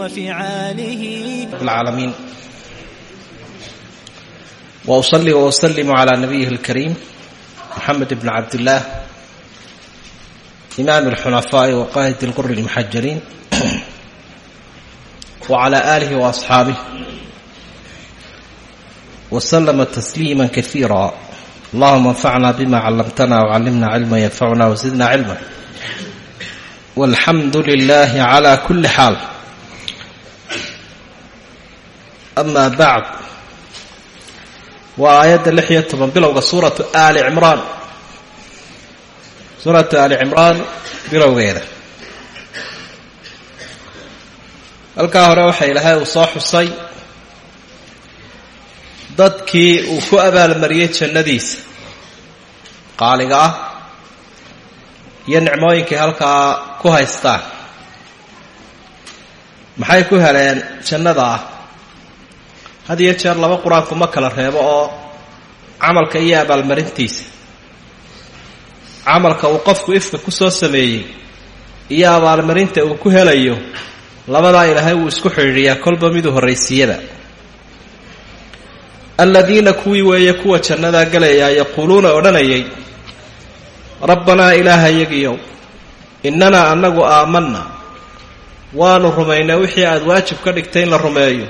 وفعاله العالمين وأصلي وأسلم على نبيه الكريم محمد بن عبد الله إمام الحنفاء وقائد القر المحجرين وعلى آله وأصحابه وسلم تسليما كثيرا اللهم انفعنا بما علمتنا وعلمنا علما ينفعنا وزدنا علما والحمد لله على كل حال ama bacd waa aayadda lix iyo toban bilowga suuratu aali cimraan suuratu aali cimraan bilowgeeda halkaa hore waxaa ilaahay uu soo xusay dadkii uu ku abaalmariyey jannadiisa qaaliga ah iyo nicmooyinkay halkaa ku haystaan maxay ku heleen jannada ah had iyo jeer laba qur'aanku ma kala reebo oo camalka iyo abaalmarintiisa camalka uu qofku ifka ku soo sameeyey iyo abaalmarinta uu ku helayo labadaa ilaahay wuu isku xidhiidhiyaa kolba miduu horraysiiyada. Aladiina kuwii weeye kuwa jannadaa galayaa yaquuluuna odhanayay rabbanaa ilaahayagiyow innanaa annagu aamanna waanu rumaynay wixii aada waajib ka dhigtay in la rumeeyo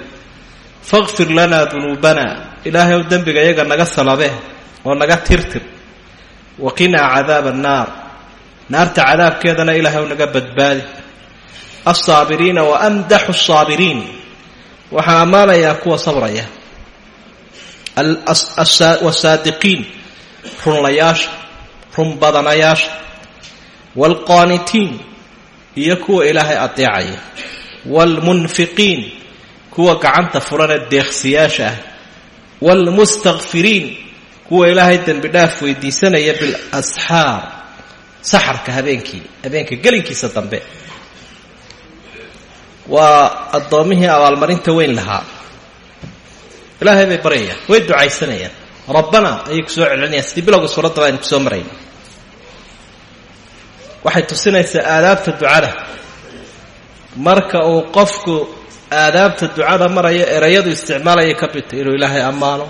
faqfir lanaa dunuubana ilaahay ow dembiga iyaga naga salabe oo naga tirtir. Waqinaa cadaaba annaar naarta cadaabkeedana ilaahay ow naga badbaadi. Alsaabiriina wa amdaxu asaabiriin waxaan ammaanayaa kuwa sabraya. Wasaadiqiin runlayaasha run badanayaasha waalqaanitiin iyo kuwa ilaahay adeecaya. Waalmunfiqiin kuwa gacanta furanee deeqsiyaasha ah. Waalmustakfiriin kuwa ilaahay dembi dhaaf weydiisanaya bilasxaar saxarka habeenkii habeenka gelinkiisa dambe. Waa addoommihii abaalmarinta weyn lahaa. Ilaahay bay baryayaan way ducaysanayaan rabbana ayay ku soo celcelinayaan sidii bilowga suuraddaba aynu ku soo marayna waxay tusinaysaa aadaabta ducada. Marka uu qofku aadaabta ducada maraya erayadu isticmaalaya ka bita inuu ilaahay ammaano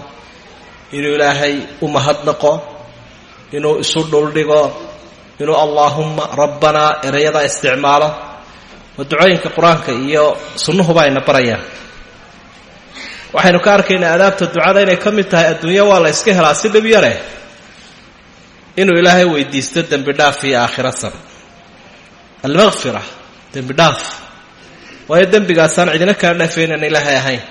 inuu ilaahay u mahadnaqo inuu isu dhuldhigo inuu allaahumma rabbanaa erayadaa isticmaalo. Oo ducooyinka qur'aanka iyo sunnuhuba ayna barayaan. Waxaynu ka arkaynaa aadaabta ducada inay ka mid tahay adduunya waa la yska helaa si dhib yareh inuu ilaahay weydiisto dembi dhaaf iyo aakhira san almakfira dembi dhaaf waayo dembigaasaan cidina kaa dhafaynan ilaahay ahayn.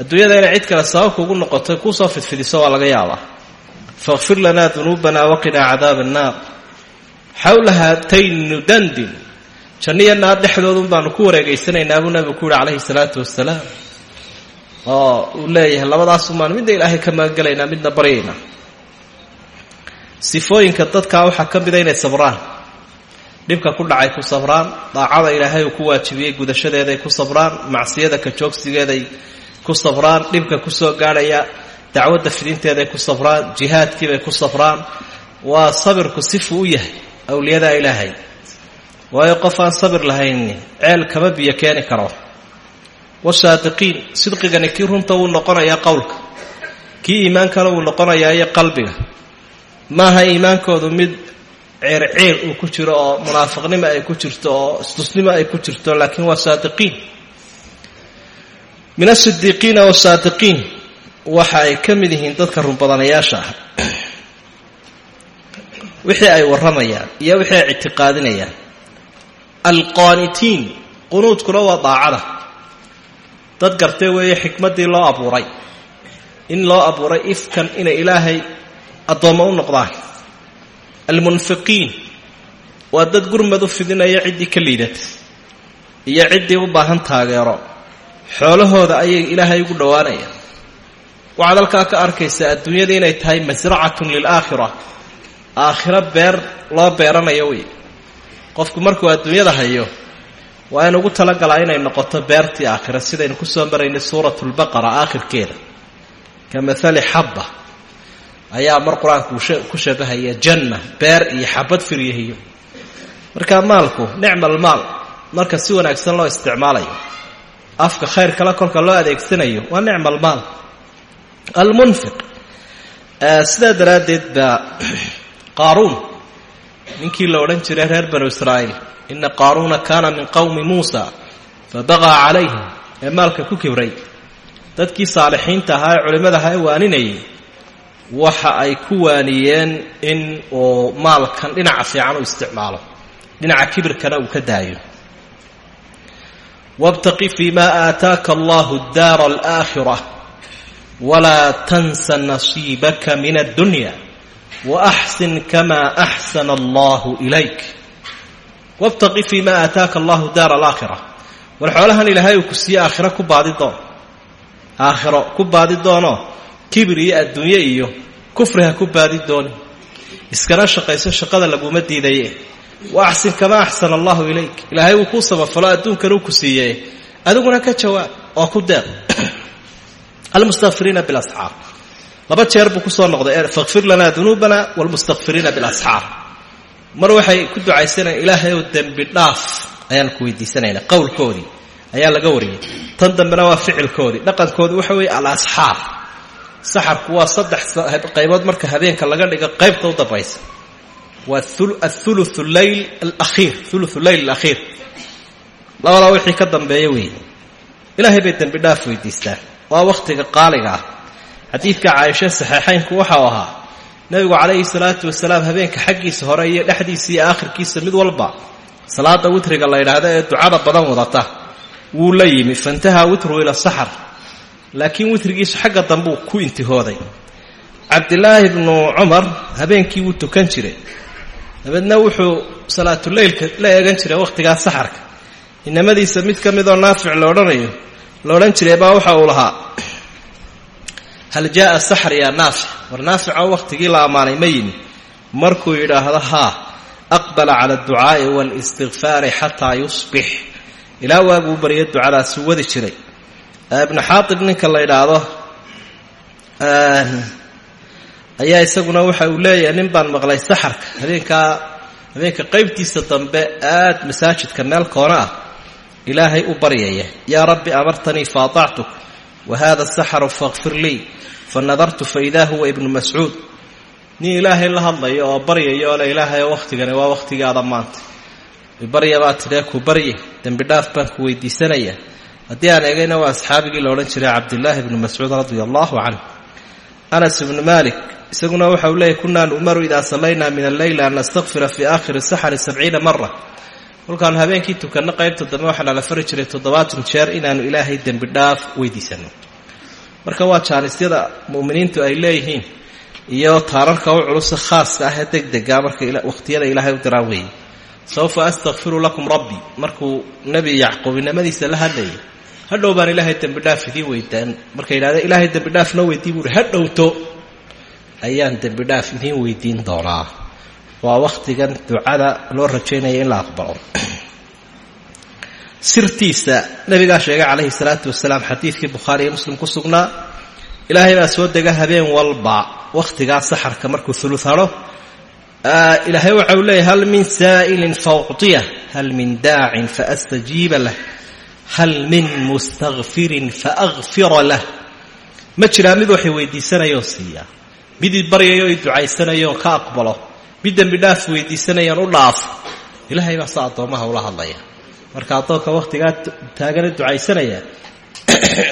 Adduunyada inay cid kale sababka ugu noqoto kuusoo fidfidiso waa laga yaabaa. Fakfir lanaa dunuubana waqinaa cadaaba annaar. Xawla haatayni dandin janniyo naar dhexdoodun baanu ku wareegaysanaynaa buu nabigu ku yihi calayhi salaatu wasalaam oo uu leeyahay labadaasumaan midna ilaahay ka magangelaynaa midna baryaynaa sifooyinka dadkaa waxaa ka mida inay sabraan dhibka ku dhacay ku sabraan daacada ilaahay uu ku waajibiyey gudashadeeday ku sabraan macsiyada ka joogsigeeday ku sabraan dhibka ku soo gaadhaya dacwadda fidinteeday ku sabraan jihaadkiibay ku sabraan. Waa sabirku sifuu u yahay awliyada ilaahay. Waayo qof aan sabir lahayni ceel kama biyo keeni karo. Wasaadiqiin sidqigani kii runta wuu noqonayaa qowlka. Kii iimaankana wuu noqonayaa iyo qalbiga. Maaha iimaankoodu mid ceerceer uu ku jiro oo munaafiqnimo ay ku jirto oo istusnimo ay ku jirto laakiin waa saadiqiin. Min asidiiqiina wasaadiqiin waxa ay ka mid yihiin dadka runbadanayaasha ah. Wixii ay warramayaan iyo wixii ay ictiqaadinayaan. Alqaanitiin qunuudkuna waa daacada. Dad gartee weeye xikmaddii loo abuuray. In loo abuuray ifkan inay ilaahay addoommo u noqdaan almunfiqiin. Waa dad gurmad u fidinaya ciddii ka liidata. Iyo ciddii u baahan taageero. Xoolahooda ayay ilaahay ugu dhowaanayaan. Waxaad halkaa ka arkaysaa adduunyada inay tahay masracatun lilaakhira aakhiro beer loo beeranayo wey qofku markuu adduunyada hayo waa in ugu talagalaa inay noqoto beertii aakhira sidaynu ku soo maraynay suuratu lbaqara aakhirkeeda. Ka maali xabba ayaa mar qur'aanku ku shabahaya janna beer iyo xabad firyahiyo markaa maalku nicma almaal marka si wanaagsan loo isticmaalayo. Afka khayr kale kolka loo adeegsanayo waa nicma almaal almunfiq sidaa daraaddeed baa qaaruun ninkii la odhan jiray reer banu israa'iil ina qaaruuna kaana min qowmi muusa fabaqaa calayhim ee maalka ku kibray. Dadkii saalixiinta ahaa ee culimmada ahaa ee waaninayay waxa ay ku waaniyeen in uu maalkan dhinaca fiican u isticmaalo. Dhinaca kibirkana uu ka daayo. Wاbtaqi fi ma aataaka allahu daara alaakhira walaa tansa nasiibaka min addunya waaxsin kama axsana allahu ilayk. Wاbtaqi fi ma aataaka allahu daara alaakhira war xoolahan ilaahay uu ku siiye aakhiro ku baadi doon aakhiro ku baadi doono kibir iyo adduunye iyo kufri ha ku baadi dooni. Iskana shaqayso shaqada laguma diidaye. Wa axsin kamaa axsana allahu ilayk. Ilaahay wuu kuu samafalo adduunkan uu ku siiye adiguna ka jawaab oo ku deeq. Almustakfiriina bilasxaar laba jeer buu ku soo noqday fakfir lanaa dunuubana wlmustakfiriina bilasxaar mar waxay ku ducaysanayaan ilaahay ow dembi dhaaf ayaan ku weydiisanaynaa qowlkoodii ayaa laga wariyey. Tan dambena waa ficilkoodii dhaqankoodi waxa weeye alasxaar saxarku waa saddex qaybood marka habeenka laga dhigo qaybta u dambaysa waa athulu leyl alakhiir thuluthu leyl alakhiir. Labadaa wixii ka dambeeya weeye. Ilaahay bay dembi dhaaf weydiistaan waa wakhtiga qaaliga ah. Xadiidka caaisha saxiixaynku waxau ahaa nebigu calayhi salaatu wasalaam habeenka xaggiisa hore iyo dhexdiisa iyo aakhirkiisa mid walba salaada witriga la yidhaahdo ee ducada badan wadata wuu la yimi faintahaa witru ila saxar laakiin witrigiisu xagga dambuu ku intihooday. Cabdilaahi bnu cumar habeenkii wuu tukan jiray. Dabeedna wuxuu salaatuleylka la eegan jiray wakhtigaa saxarka. Inamadiisa mid ka midoo naafic la odhanayo la odhan jiray baa waxa uu lahaa hal jaaa saxr yaa naafic? War naaficoo wakhtigii la ammaanay ma yimi. Markuu yidhaahdo haa aqbala cala adducaa'i waalistikfaari xataa yusbix. Ilaa waaguu barya ducadaasuu wadi jiray ibnu xaatib ninka la yidhaahdo ayaa isaguna waxa uu leeyahay nin baan maqlay saxarka habeenkaa habeenka qaybtiisa dambe aad masaajidka meel koona ah ilaahay u baryaya. Yaa rabbi amartanii faatactuk wa hada saxaru fakfir lii fa nadartu fa idaa huwa ibnu mascuud. Nin ilaahay la hadlayo oo baryaya oo le ilaahay wakhtigani waa wakhtigaada maanta. Barya baa tidhee ku barye dembi dhaaf baan ku weydiisanaya haddii aan eegayna waa asxaabigii la odhan jiray cabdillaahi bnu mascuud radia allahu canh anas ibnu malik isaguna waxa uu leeyay kunaa nu'maru idaa sallaynaa min alleyli an nastakfira fii aakhiri saxari sabciina mara kolkaanu habeenkii tukanno qaybta dambe waxaa nala fari jiray toddobaatan jeer inaanu ilaahay dembi dhaaf weydiisanno marka waa jaanisyada mu'miniintu ay leeyihiin iyo taararka u culusa khaaska ah ee degdega marka wakhtiyada ilaahay u diraan weeye sawfa astakfiru lakum rabbii markuu nebi yacquub inamadiisa la hadlayay hadhow baan ilaahay dembi dhaaf idiin weydaan. Marka yidhahda ilaahay dembi dhaaf noo weydiin buuhi hadhowto ayaan dembi dhaaf idiin weydiin doonaa. Waa wakhtigan ducada loo rajaynaya in la aqbalo. Sirtiisa nabigaa sheegay calayhi salaatu wasalaam xadiidkii bukhaari iyo muslim ku sugnaa ilaahay baa soo dega habeen walba wakhtigaa saxarka markuu ulu haro ilaahay waxa uu leeyahy hal min saa'ilin faucطiyah hal min daacin faastajiiba lah hal min mustakfirin faakfira lah ma jiraa mid waxay weydiisanayoo siiya mid idbaryayoo i ducaysanayoon ka aqbalo mid dembi dhaaf weydiisanayaan u dhaafo ilaahay baa sa addoommaha ula hadlaya marka addoonka wakhtigaa taagana ducaysanaya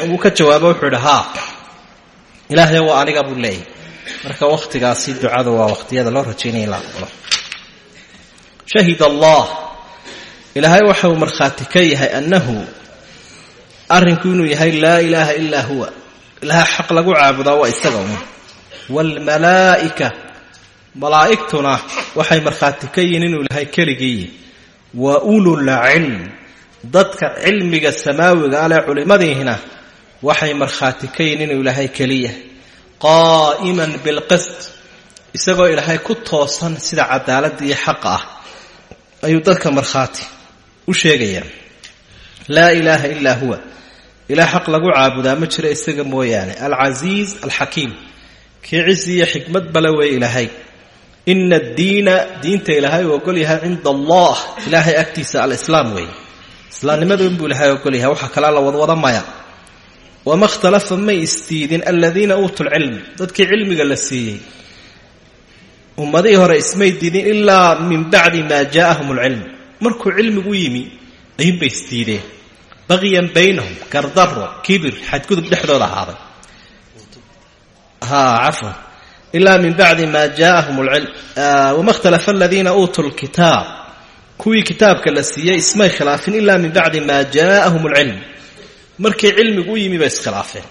wuu ka jawaabo wuxuu idhi ilaahay waa aniga buu marka wakhtigaasi ducadu waa wakhtiyada loo rajaynaya in la aqbalo shahid allah ilaahay waxa markhaati ka yahay annahu arrinku inuu yahay laa ilaaha ilaa huwa. Ilaha xaq lagu caabudaa waa isaga un waalmalaa'ika malaa'igtuna waxay markhaati ka yihiin inuu ilaahay keligii wa ululcilm dadka cilmiga samaawiga ale culimmadiihina waxay markhaati ka yihiin inuu ilaahay keliya qaa'iman bilqist isagoo ilaahay ku toosan sida cadaaladda iyo xaqa ah ayuu dadka markhaati u sheegayaa laa ilaaha ilaa huwa. Ilaa xaq lagu caabudaa ma jiro isaga mooyaane. Alcasiiz alxakiim kii cizi iyo xikmad bale weeye ilaahay. Ina addiina diinta ilaahay uu ogol yahay cinda allah. Ilaahay agtiisa alislaam weeye islaamnimadu inbuu ilahay ogolyahay waxa kalea la wadwada maya. Wama ikhtalafa may isdiidin aladiina uutuu lcilm dadkii cilmiga la siiyey. Ummadihii hore ismay diidin ilaa min bacdi maa jaaahum alcilm markuu cilmigu yimi ayuunbay isdiideen bagyan baynahum gardaro kibir xadgudub dhexdooda ahaaday. Ha cafwan ilaa min bacdi maa jaaahum alcilm wama ikhtalafa aladiina uutuu lkitaab kuwii kitaabka la siiyey ismay khilaafin ilaa min bacdi maa jaaahum alcilm markii cilmigu u yimi bay iskhilaafeen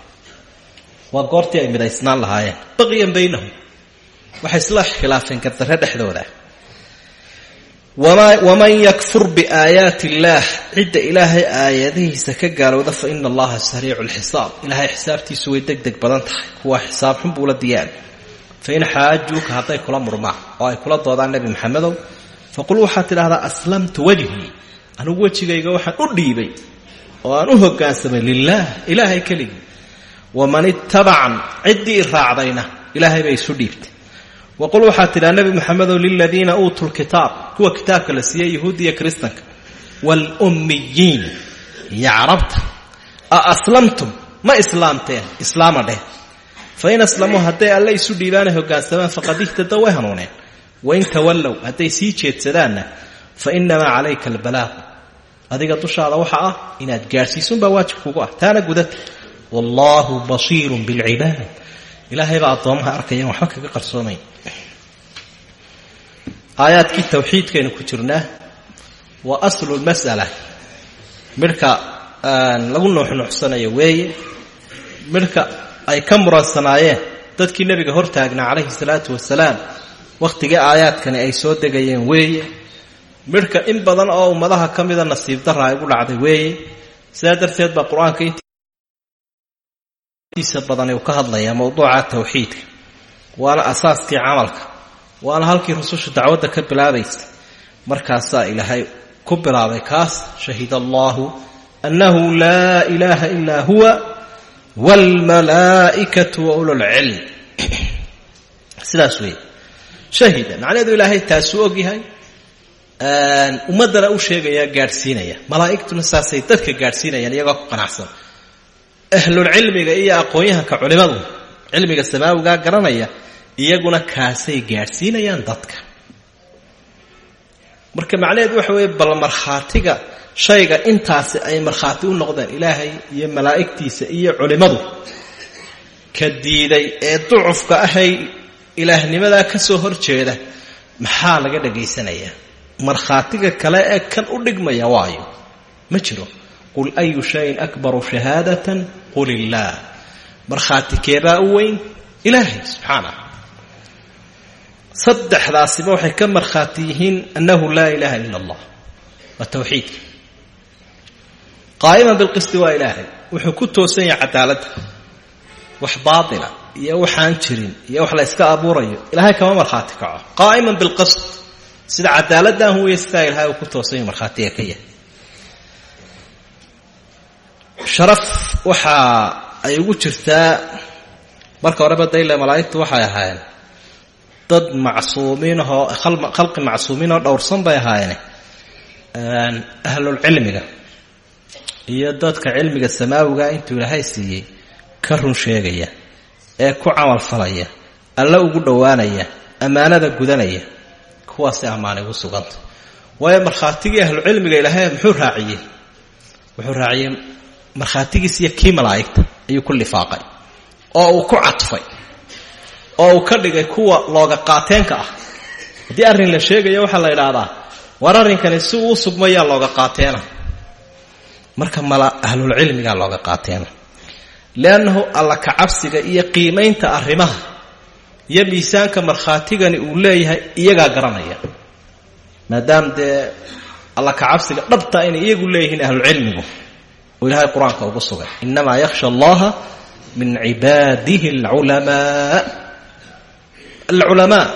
waa goortii ay midaysnaan lahaayeen. Bagyan baynahum. Waxay isla khilaafeen gardarre dhexdooda waman yakfur biaayaati illaah cidda ilaahay aayadihiisa ka gaalowda fa ina allaha sariicu lxisaab ilaahay xisaabtiisu way deg badan tahay. Kuwa xisaab xun buula diyaari fain xaajuuka hadday kula murmaan oo ay kula doodaan nebi maxamedow faqul waxaad tidhahdaa aslamtu wajhii. Anigu wejigayga waxaan u dhiibay oo aan u hogaansamay lilaah ilaahay keligii. Waman ittabacan ciddii raacdayna ilaahay bay isu dhiibtay. Waqul waxaad tidhaha nebi maxamedow liladiina uutuu lkitaab kuwa kitaabka la siiyey yahuudiya kristanka waalummiyiin iyo carabta a aslamtum ma islaamteen islaama dheh. Fain aslamuu hadday alle isu dhiibaanay hogaansamaan faqad ihtada way hanuuneen. Wain tawallow hadday sii jeedsadaanna fa inamaa calayka albalaaq adiga dushaada waxa ah inaad gaadhsiisunbaa waajib kugu ah. Taana gudata wallaahu basiirun bilcibaad ilaahay baa addoomaha arkayaan waxba kaga qarsoomayn aayaadkii tawxiidkaynu ku jirnaa waa aslu lmas'ala midhka lagu nuuxnuuxsanayo weeye midhka ay ka muransanaayeen dadkii nebiga hortaagnaa calayhi salaatu wasalaam wakhtigii aayaadkani ay soo degayeen weeye midhka in badan oo ummadaha ka mida nasiib darra ay ugu dhacday weeye sidaa darteed baa qur'aanka intiisa badani uu ka hadlayaa mowduuca tawxiidka. Waana asaaskii camalka waana halkii rususha dacwadda ka bilaabaysa markaasaa ilaahay ku bilaabay kaas shahida allahu annahu laa ilaaha ilaa huwa waalmalaa'ikatu wa ululcilm sidaas weeye. Shahida. Macnaheedu ilaahay taasuu ogyahay ummaddana u sheegaya gaadhsiinaya. Malaa'igtuna saasay dadka gaadhsiinayaan iyagoo ku qanacsan. Ahlulcilmiga iyo aqoon-yahanka culimadu. Cilmiga samaawigaa garanaya iyaguna kaasay gaadhsiinayaan dadka. Marka macnaheedu waxa weeye bal markhaatiga shayga intaasi ay markhaati u noqdeen ilaahay iyo malaa'igtiisa iyo culimmadu ka diiday ee ducufka ahay ilaahnimadaa ka soo hor jeeda maxaa laga dhagaysanayaa markhaatiga kale ee kan u dhigmaya waayo. Ma jiro. Qul ayu shayin akbaru shahaadatan? Qul illaah markhaati keebaa u weyn? Ilaahay subxaanah saddexdaasiba waxay ka markhaati yihiin annahu laa ilaaha ila allah. Waa tawxiidka qaa'iman bilqisti waa ilaahay. Wuxuu ku toosan yahay cadaaladda wax baatila iyo waxaan jirin iyo wax la yska abuurayo. Ilaahay kama markhaati kaco. Qaa'iman bilqist. Sida cadaaladdan huwiya sidaa ilahay uu ku toosan yahay markhaatiga ka yahay. Sharaf waxa ay ugu jirtaa marka horeba dayle malaa'igtu waxay ahaayeen dad macsuumiinahoo khalqi macsuumiinoo dhowrsan bay ahaayeen ahlulcilmiga iyo dadka cilmiga samaawiga intuu ilaahay siiyey ka run sheegaya ee ku camal falaya alla ugu dhowaanaya ammaanada gudanaya kuwaasay ammaanay ugu suganta. Waayo markhaatigii ahlucilmiga ilaahay muxuu raaciyey? Wuxuu raaciyey markhaatigiis iyo kii malaa'igta ayuu ku lifaaqay oo uu ku cadfay oo uu ka dhigay kuwa looga qaateenka ah. Haddii arrin la sheegayo waxaa la idhaahdaa war arrinkani si uu u sugmayaa looga qaateena. Marka mala ahlulcilmigaa looga qaateena. Liannahu alla kacabsiga iyo qiimaynta arrimaha iyo miisaanka markhaatigani uu leeyahay iyagaa garanaya. Maadaama dee alla kacabsiga dhabta inay iyagu leeyihiin ahlulcilmigu oo ilaahay qur'aanka ugu sugay inamaa yakhsha allaha min cibaadihi alculamaa alculamaa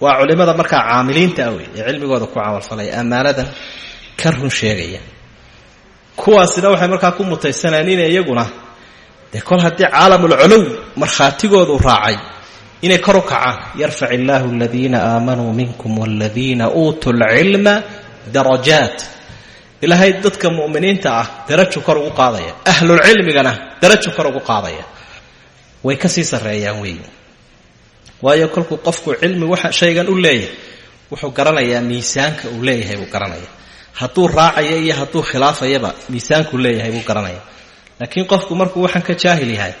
waa culimada markaa caamiliinta ah wey ee cilmigooda ku camalfalaya ammaanadan ka run sheegaya. Kuwaasina waxay markaa ku mutaysanayaan inay iyaguna dee kol haddii caalamulculuw markhaatigoodu raacay inay kor u kacaan yarfac illaahu aladiina aamanuu minkum waladiina uutuu lcilma darajaat. Ilaahay dadka mu'miniinta ah darajo kor ugu qaadaya. Ahlulcilmigana darajo kor ugu qaadaya. Way ka sii sarreeyaan waayo kolkuu qofku cilmi waxa shaygan u leeyahay wuxuu garanayaa miisaanka uu leeyahay buu garanaya hadduu raacaya iyo hadduu khilaafayaba miisaankuu leeyahay buu garanaya laakiin qofku markuu waxaan ka jaahil yahay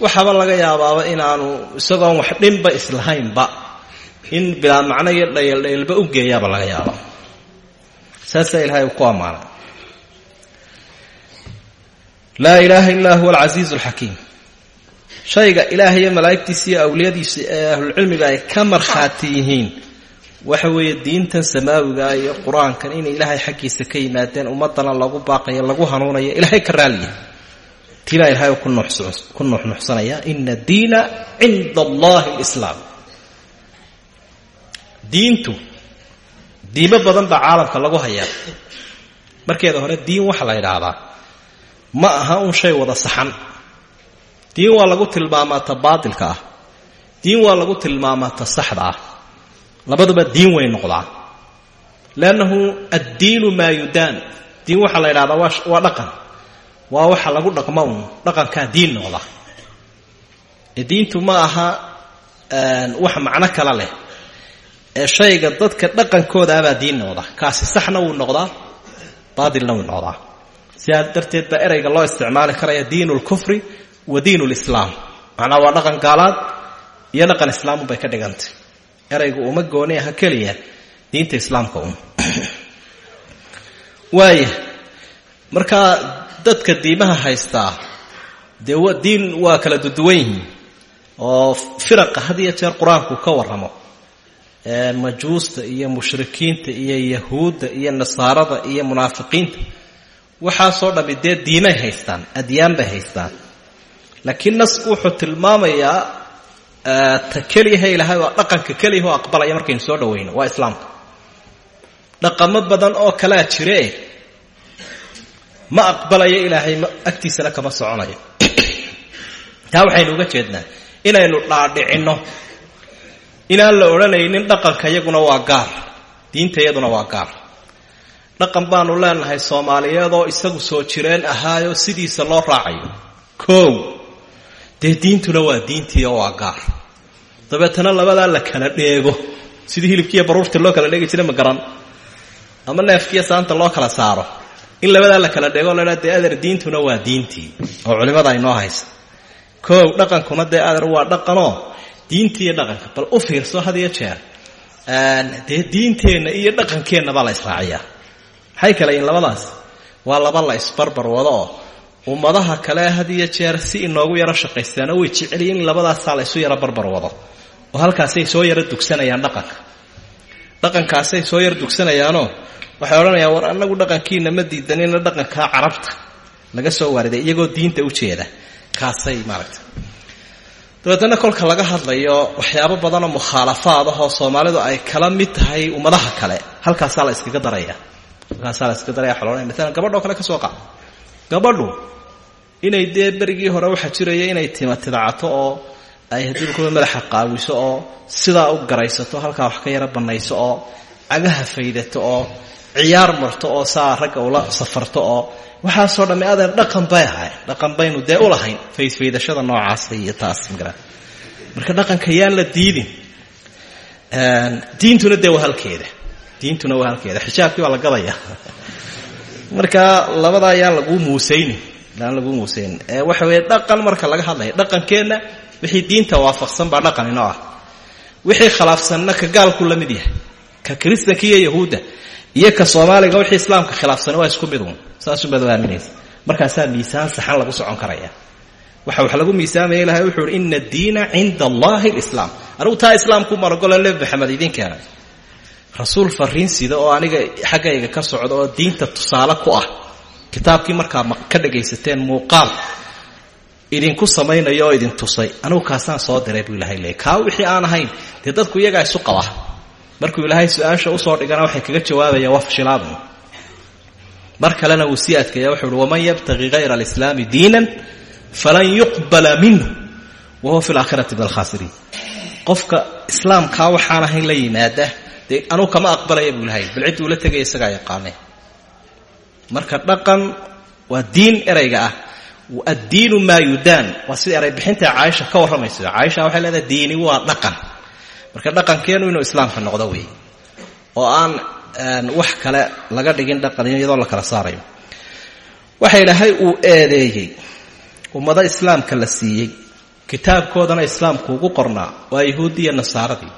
waxaaba laga yaabaaba inaanu isagoon wax dhinba islahaynba in bilaa macno iyo dhayaldhayalba u geeyaaba laga yaaba. Saasaa ilahay uu ku ammaanay. Laa ilaaha illaa huwa alcasiizu alxakiim shayga ilaahay iyo malaa'igtiisa iyo awliyadiisa ee ahlulcilmiga ay ka markhaati yihiin. Waxa weeye diintan samaawiga iyo qur'aankan inay ilaahay xaggiisa ka yimaadeen ummadana lagu baaqayo lagu hanuunayo ilaahay ka raaliya tiibaa ilahay ku nuuxnuuxsanaya ina diina cinda allahi lislaam diintu diimo badan baa caalamka lagu hayaa. Markeeda hore diin waxaa la yidhaahdaa ma aha un shay wada saxan diin waa lagu tilmaamaa ta baatilka ah. Diin waa lagu tilmaamaa ta saxda ah. Labaduba diin way noqdaa. Leannahu addiinu maa yudaan. Diin waxaa la yidhahdaa waa dhaqan. Waa waxa lagu dhaqmo un dhaqankaa diin noqda ee diintu ma aha wax macno kale leh. Ee shayga dadka dhaqankoodaabaa diin noqda kaasi saxna wuu noqdaa baatilna wuu noqdaa. Sidaa darteed baa ereyga loo isticmaali karaya diin lkufri wa diin lislaam. Macnaa waa dhaqan gaalaad iyo dhaqan islaamu bay ka dhigantay. Eraygu uma gooni aha keliya diinta islaamka un waaya markaa dadka diimaha haystaa dee diin waa kala duduwan yihiin oo firaqa had iyo jeer qur'aanku ka warramo. Majuusta iyo mushrikiinta iyo yahuudda iyo nasaarada iyo munaafiqiinta. Waxaasoo dhammi dee diimay haystaan adyaan bay haystaan laakiin nasku wuxuu tilmaamayaa ta keliyaha ilaahay waa dhaqanka keliyaha oo aqbalaya markaynu soo dhawayno waa islaamka. Dhaqamo badan oo kalea jire ma aqbalayo ilaahay agtiisana kama soconayo. Taa waxaynu uga jeednaa inaynu dhaadhicinno inaan la odhanaynin dhaqanka iyaguna waa gaar diinta iyaduna waa gaar. Dhaqan baanu leenahay soomaaliyeed oo isagu soo jireen ahaayo sidiisa loo raacayo. Kow dee diintuna waa diintii oo waa gaar. Dabeetana labadaa la kala dheego. Sidii hilibkiiyo baruurta loo kala dheegi jira ma garan. Ama neefkiiyo saanta loo kala saaro. In labadaa la kala dheego la dee adeer diintuna waa diintii oo culimada aynoo haysa. Kow dhaqankuna dee adeer waa dhaqanoo diintii iyo dhaqanka. Bal u fiirso had iyo jeer dee diinteenna iyo dhaqankeenna baa la israaciyaa maxay kale yihiin labadaas? Waa laba la isbarbar wado oo ummadaha kale had jeer si inoogu yaro shaqaystaano way jeceliyin in labadaasaa la isu yaro barbar wado. Oo halkaasay soo yaro dugsanayaan dhaqanka. Dhaqankaasay soo yaro dugsanayaanoo waxay odhanayaan war annagu dhaqankiina ma diidanina dhaqankaa carabta laga soo waariday iyagoo diinta u jeeda. Kaasay maaragta dabeetana kolka laga hadlayo waxyaabo badanoo mukhaalafaad ahoo soomaalidu ay kala mid tahay ummadaha kale halkaasaa la iskaga daraya. Halkaasaa la iskaga daraya xoloonaya maalan gabadhoo kale ka soo qaad. Gabadhu inay dee berigii hore waxaa jiraya inay timatidcato oo ay haddii kuwa madaxa qaawiso oo sidaa u garaysato halkaa wax ka yaro bannayso oo cagaha faydato oo ciyaar marto oo saa ragga ula safarto oo waxaasoo dhamme adeer dhaqan bay ahay dhaqan baynu dee u lahayn faydfaydashada noocaasa iyo taas magara marka dhaqanka yaan la diidin diintuna dee waa halkeeda. Diintuna waa halkeeda. Xijaabkii baa la gadaya. Marka labadaa yaan laguu muusaynin yaan laguu muusaynin waxa weeye dhaqan marka laga hadlaya dhaqankeenna wixii diinta waafaqsan baa dhaqan inoo ah. Wixii khilaafsanna ka gaalku la mid yahay. Ka kiristanka iyo yahuudda iyo ka soomaaliga wixii islaamka khilaafsana waa isku mid uun. Saasubaad aaminaysa. Markaasaa miisaan saxan lagu socon karaya. Waxa wax lagu miisaamaya ilahay wuxuu uhi ina addiina cinda allahi lislaam anigu taa islaamku maragolo nebi maxamed idiin keenay rasuul fariin sida oo aniga xaggayga ka socda oo diinta tusaale ku ah kitaabkii markaa ka dhagaysateen muuqaal idinku samaynayo oo idin tusay. Anigu kaasaan soo diray buu ilahay leeyay. Kaa wixii aan ahayn dee dadku iyagaa isu qaba. Markuu ilaahay su'aasha u soo dhigana waxay kaga jawaabayaan waa mar kalena wuu sii adkeeya wuxuu uhi waman yabtaqi hayra alislaami diinan falan yuqbala minhu wa huwa fi laakhirati min alkhaasiriin qofka islaamkaa waxaan ahayn la yimaada dee anugu kama aqbalaya buu ilahay bal cidduu la tegaya isagaa yaqaane marka dhaqan waa diin erayga ah. Addiinu maa yudaan waa sida eray bixinta caaisha ka warramayso caaisha waxay leedahay diini waa dhaqan. Marka dhaqankeenu inuu islaamka noqdo wey. Oo aan wax kale laga dhigin dhaqan iyadoo la kala saarayo. Waxa ilaahay uu eedeeyey ummado islaamka la siiyey kitaabkoodana islaamku ugu qornaa waa yahuuddii iyo nasaaradii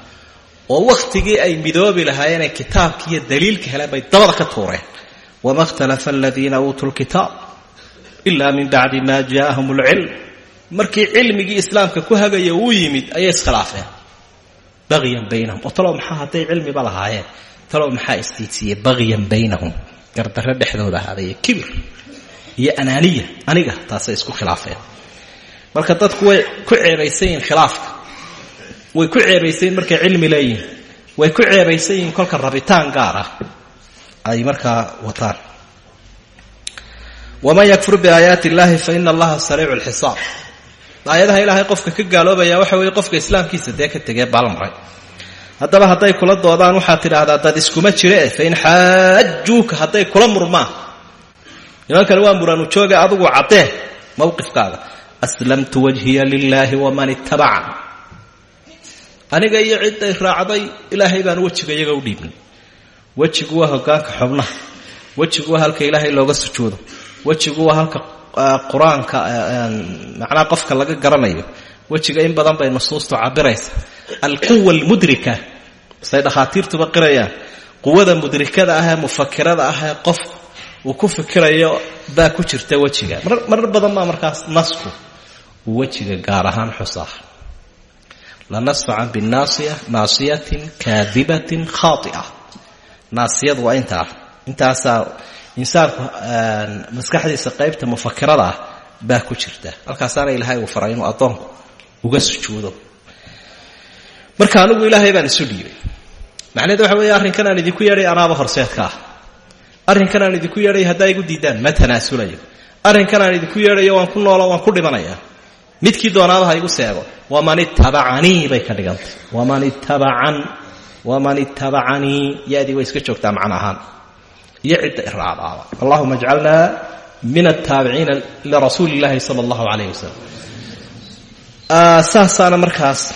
oo wakhtigii ay midoobi lahaayeenee kitaabki iyo daliilka heleen bay dabada ka tuureen wama ikhtalafa aladiina uutuu lkitaab ila min bacdi ma jaaahum alcilm markii cilmigii islaamka ku hagaya uu yimid ayay iskhilaafeen bagyan baynahum oo talow maxaa hadday cilmiba lahaayeen talow maxaa istiidsiiyey bagyan baynahum gardarre dhexdooda ahaaday kibir iyo anaaniya aniga taasay isku khilaafeen marka dadku way ku ceebaysan khilaafka way ku ceebaysan markay cilmi leeyihiin way ku ceebaysan kolka rabitaan gaar ah ay markaa wataan. Waman yakfur biaayaati illaahi fa ina allaha sariicu lxisaab aayadaha ilaahay qofka ka gaaloobaya waxa weeye qofka islaamkiisa dee ka tegee baalmaray haddaba hadday kula doodaan waxaad tidhaahdaa dad iskuma jire fain xaajuuka hadday kula murmaan nimankani waa muraanu jooge adugu caddee mowqifkaaga aslamtu wajhiya lilaahi waman ittabacan aniga iyo cidday raacday ilaahay baan wejiga iyaga u dhiibnay wejigu waa hogaanka xubnaha. Wejigu waa halka ilaahay looga sujuudo. Wejigu waa halka qur'aanka macnaha qofka laga garanayo. Wejiga in badan bay nusuustu cabiraysa alquwa almudrika. Say dhakhaatiirtuba qirayaan quwada mudrikada ah ee mufakirada ah qof uu ku fikirayo baa ku jirta wejiga. Marar badan baa markaas nasku uu wejiga gaar ahaan xusaa lanasfacan binaasiya naasiyatin kaadibatin khaaia naasiyadu waa intaa intaasaa insaanku maskaxdiisa qaybta mufakirada ah baa ku jirta. Halkaasaana ilaahay uu faray inuu addoonku uga sujuudo. Marka anigu ilaahay baan isu dhiibay. Macnaheed waxa weeye arrinkan idinku yeedhay anaaba horseedka ah. Arrinkan idinku yeedhay haddaa igu diidaan ma tanaasulayo. Arrinkan aan idinku yeedhayo waan ku noolo waan ku dhimanayaa midkii doonaaba ha igu seego waman ittabacanii? bay ka dhigantay waman ittabacan waman ittabacanii yadii way iska joogtaa macno ahaan iyo cidda iraacdaaba allahuma ajcalna min altaabiciina lirasuuli illaahi sala allahu calayh wasalam saasaana markaas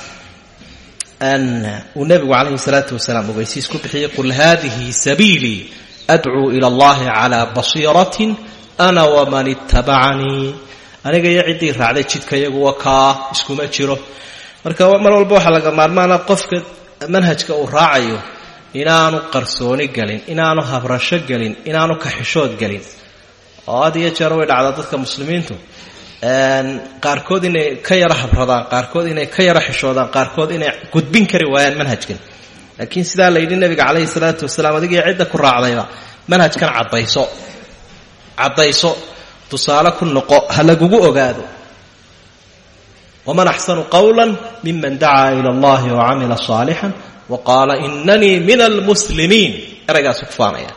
uu nebigu calayhi salaatu wasalaam ogeysiis ku bixiyey qul haadihi sabiilii adcuu ila allahi calaa basiiratin ana waman ittabacanii aniga iyo ciddii raacday jidka iyagu wakaa iskuma jiro marka mar walba waxaa laga maarmaana qofka manhajka uu raacayo inaanu qarsooni gelin inaanu habrasho gelin inaanu kaxishood gelin. Oo had iyo jeer way dhacdaa dadka muslimiintu. Qaarkood inay ka yaro habradaan qaarkood inay ka yaro xishoodaan qaarkood inay gudbin kari waayaan manhajkan. Laakiin sidaa la yidhi nabiga calayhi salaatu wasalaam adigii cidda ku raacdayba manhajkan caddayso. Caddayso. Tusaale ku noqo ha lagugu ogaado waman axsanu qawla miman dacaa ila allahi wacamila saalixan wa qaala inanii min almuslimiin eraygaasu ku faanaya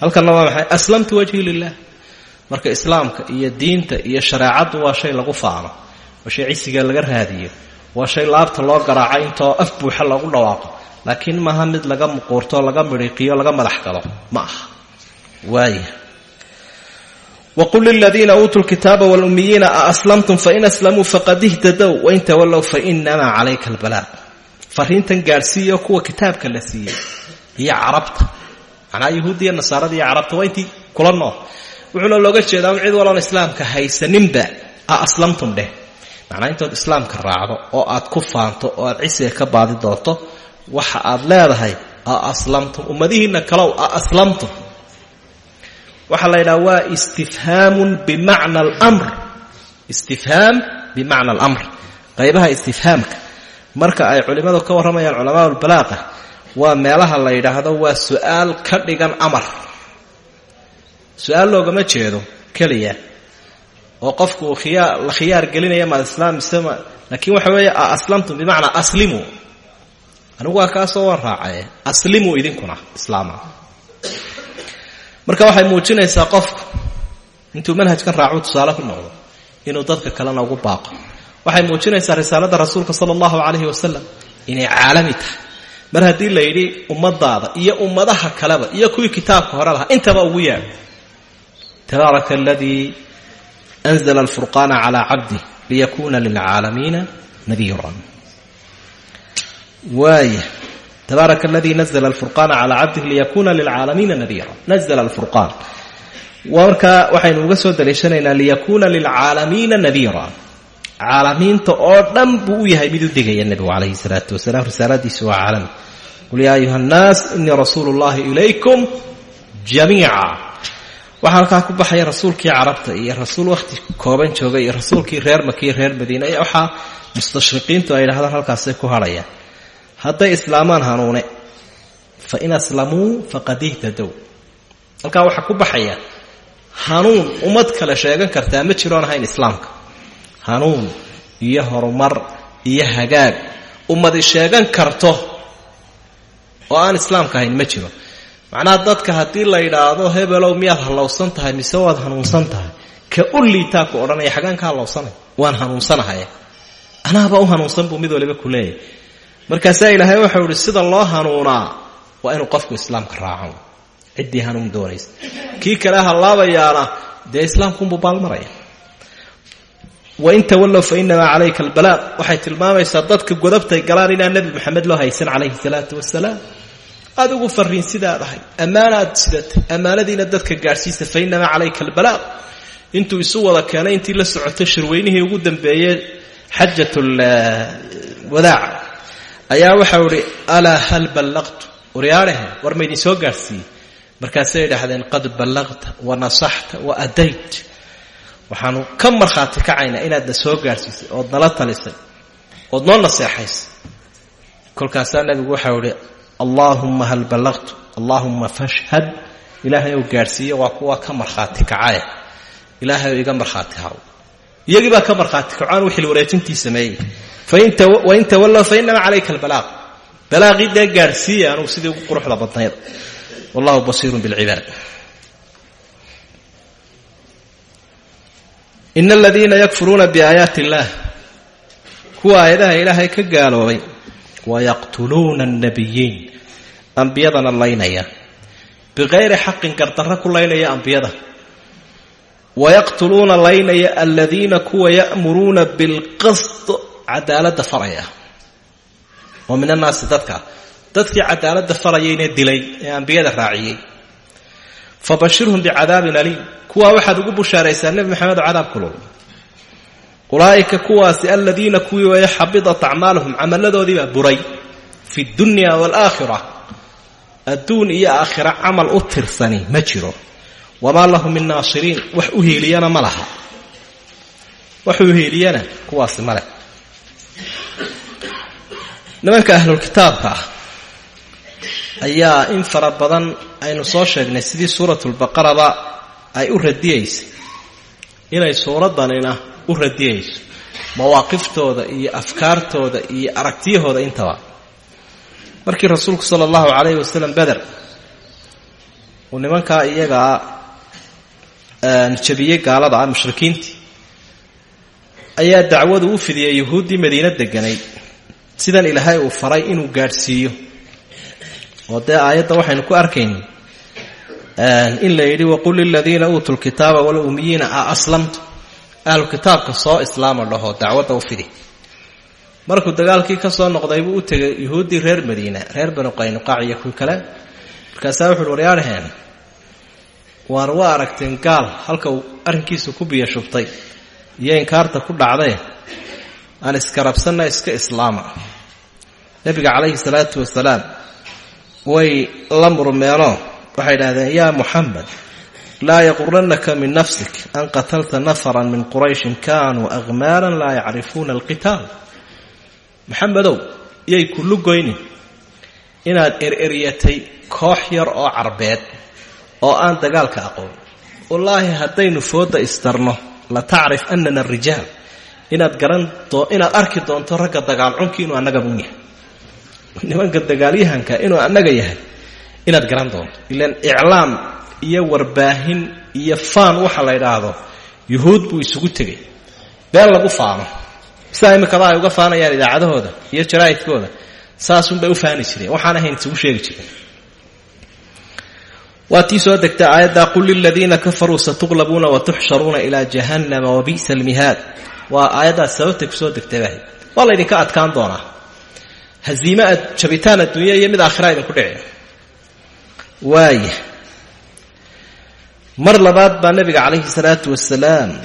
halkanna waa maxay? Aslamtu wajhii lilah marka islaamka iyo diinta iyo shareecaddu waa shay lagu faano waa shay cisiga laga raadiyo waa shay laabta loo garaaco intoo af buuxa loogu dhawaaqo. Laakiin maaha mid laga muquurto laga midhiiqiyo laga madax galo. Ma aha. Waaya wqul liladiina uutuu lkitaaba wlummiyiina a aslamtum fain aslamuu faqad ihtadow wain tawallow fainamaa calayka albalaaq fariintan gaadhsiiyo kuwa kitaabka la siiyey iyo carabta macnaa yahuudiya nasaarada iyo carabta waa intii kula nool wuxuuna looga jeedaa un cid waloon islaamka haysaninba a aslamtum dheh macnaa intood islaamka raacdo oo aad ku faanto oo aad cisiga ka baadi doonto waxa aad leedahay a waxaa la yidhaha waa istifhaamun bimacna almr istifhaam bimacna alamr qaybaha istifhaamka. Marka ay culimmadu ka warramayaan culamaa ulbalaaqa waa meelaha la yidhaahdo waa su'aal ka dhigan amar. Su'aal loogama jeedo keliya. Oo qofku uu la khiyaar gelinaya maad islaam mise ma laakiin waxa weeye a aslamtum bimacnaa aslimuu anigu waa kaasoo waan raacaye aslimuu idinkuna islaama marka waxay muujinaysaa qofku intuu manhajkan raacu tusaale ku noqdo inuu dadka kalena ugu baaqo. Waxay muujinaysaa risaalada rasuulka sala allahu calayhi wasalam inay caalami tahay. Mar haddii la yidhi ummadaada iyo ummadaha kaleba iyo kuwii kitaabka hore lahaa intaba ugu yeedho tabaaraka aladii anzla alfurqaana calaa cabdih liyakuna lilcaalamiina nadiiran. Waaya tabaaraka aladii nazla alfurqaana calaa cabdih liyakuna lilcaalamiina nadiira nazla alfurqaan markaa waxaynu uga soo daliishanaynaa liyakuna lilcaalamiina nadiira caalamiinta oo dhan buu u yahay mid u digaya nebigu calayhi salaatu wasalaam risaaladiisu waa caalami qul yaa ayuha nnaas inii rasuulu llahi ilaykum jamiica waxaa halkaa ku baxaya rasuulkii carabta iyo rasuul wakhti kooban joogay iyo rasuulkii reer maka iyo reer madiine iyo waxaa mustashriqiintu ay yidhahdaan halkaasay ku hadday islaamaan hanuune fa in aslamuu faqad ihtadow halkaa waxaa ku baxaya hanuun ummad kale sheegan kartaa ma jiroon ahayn islaamka. Hanuun iyo horumar iyo hagaag ummadi sheegan karto oo aan islaamka ahayn ma jiro. Macnaha dadka haddii la yidhaahdo hebelow miyaad hallowsan tahay? Mise waad hanuunsan tahay? Ka u liitaa ku odhanaya xagaan ka hallowsanay waan hanuunsanahay anaaba u hanuunsan buu mid waliba ku leeyahy markaasaa ilaahay waxau ihi sida loo hanuunaa waa inuu qofku islaamka raaco ciddii hanuun doonaysa. Kii kale hallaabayaana dee islaamkuunbuu baalmaraya wain tawallow fa inamaa calayka albalaaq waxay tilmaamaysaa dadka godabtay galaan inaan nebi maxamed loo haysan calayhi salaatu wasalaam aad ugu sidaad ahay ammaanaad sidatay ammaanadiina dadka gaadhsiisa fa inamaa calayka albalaaq intuu isu wada keenay intii la socotay shirweynihii ugu dambeeyey xajatulwadaaca ayaa waxau idhi alaa hal ballaqtu? Waryaadhahe war maydin soo gaadhsiiyey markaasay idhaahdeen qad ballaqta wa nasaxta wa adayt waxaanu ka markhaati kacaynaa inaadna soo gaadhsiisay ood nala talisay ood noo naseexaysay. Kolkaasaa nabigu waxau idhi allaahumma hal ballaqtu allaahumma fashhad. Ilaahay ou gaadhsiiye waa kuwa ka markhaati kacaya ilaahay ou iga markhaati haw. Iyagii baa ka markhaati kacaan wixii wareejintii sameeyey wain tawallow fa inamaa calayka albalaaq balaaqii dee gaadhsiiya anugu sidii ugu quruxda badnayd wallahu basiirun bilcibaad ina aladiina yakfuruuna biaayaati illaah kuwa aayadaha ilaahay ka gaaloobay wayaqtuluuna annabiyiin ambiyadana laynaya biqayri xaqin gardarro ku laynaya ambiyada wayaqtuluuna laynaya aladiina kuwa ya'muruuna bilqist cadaaladda faraya. Oo min annaasi dadka. Dadkii cadaaladda farayayna dilay ee ambiyada raaciyey fabashirhum bicadaabin aliim. Kuwaa waxaad ugu bushaaraysaa nebi maxamed oo cadaab kulul. Ulaa'ika kuwaasi aladiina kuwii weeye xabidat acmaaluhum camaladoodiibaa buray. Fi dunya waalaakhira adduun iyo aakhira camal u tirsani ma jiro. Wamaa lahu min naasiriin. Wax u hiiliyana ma laha. Wax u hiiliyana nimanka ahlulkitaabka ah ayaa in fara badan aynu soo sheegnay sidii suuratulbaqaraba ay u radiyeysay inay suuraddanina u radiyayso mawaaqiftooda iyo afkaartooda iyo aragtiyahooda intaba. Markii rasuulku sala allahu calayhi wasalam beder uu nimankaa iyagaa jabiyey gaalada ah mushrikiintii ayaa dacwadu u fidiyey yuhuuddii madiino deganayd sidan ilaahay uu faray inuu gaadhsiiyo. Oo dee aayadda waxaynu ku arkaynay in la yidhi waqul liladiina uutuu lkitaaba walumiyiina a aslamtu. Ahlu kitaabka soo islaama dhaho dacwadda u fidi. Markuu dagaalkii ka soo noqday buu u tegay yuhuuddii reer madiina reer banu qaynuqaac iyo kuwi kale. Markaasaa wuxuuhi waryaadhaheen waan waa aragteen gaal halka uu arrinkiisu ku biyo shubtay iyo inkaarta ku dhacdee aan iskarabsanna iska islaama. Nebiga calayhi salaatu wasalaam way la murmeenoo waxay idhahdeen yaa muxamed laa yaqurannaka min nafsik an qatalta nafaran min qurayshin kaanuu akhmaaran laa yacrifuuna alqitaal. Maxamedow yay kullu goynin inaad ereryatay koox yar oo carbeed oo aan dagaalka aqoon. Wallaahi haddaynu foodda istarno la tacrif annana rijaal inaad garan inaad arki doonto ragga dagaalcunki inuu annaga un yahay. Nimanka dagaalyahanka inuu annaga yahay inaad garan doonto. Ilaan iclaam iyo warbaahin iyo faan waxa la yidhaahdo yuhuud buu isugu tegay been lagu faano. Sidaa imikada ay uga faanayaan idaacadahooda iyo jaraa'idkooda saasunbay u faani jireen. Waxaan ahayn isugu sheegi jireen. Waa soo degtay aayaddaa qul liladiina kafaruu satuqlabuuna watuxsharuuna ilaa jahannama wabi'sa almihaad waa aayaddaas sababtay ku soo degtay bahay waa laydinka adkaan doonaa. Haziime jabitaan adduunya iyo mid aakhira idinku dhici. Waaya mar labaad baa nabiga calayhi salaatu wasalaam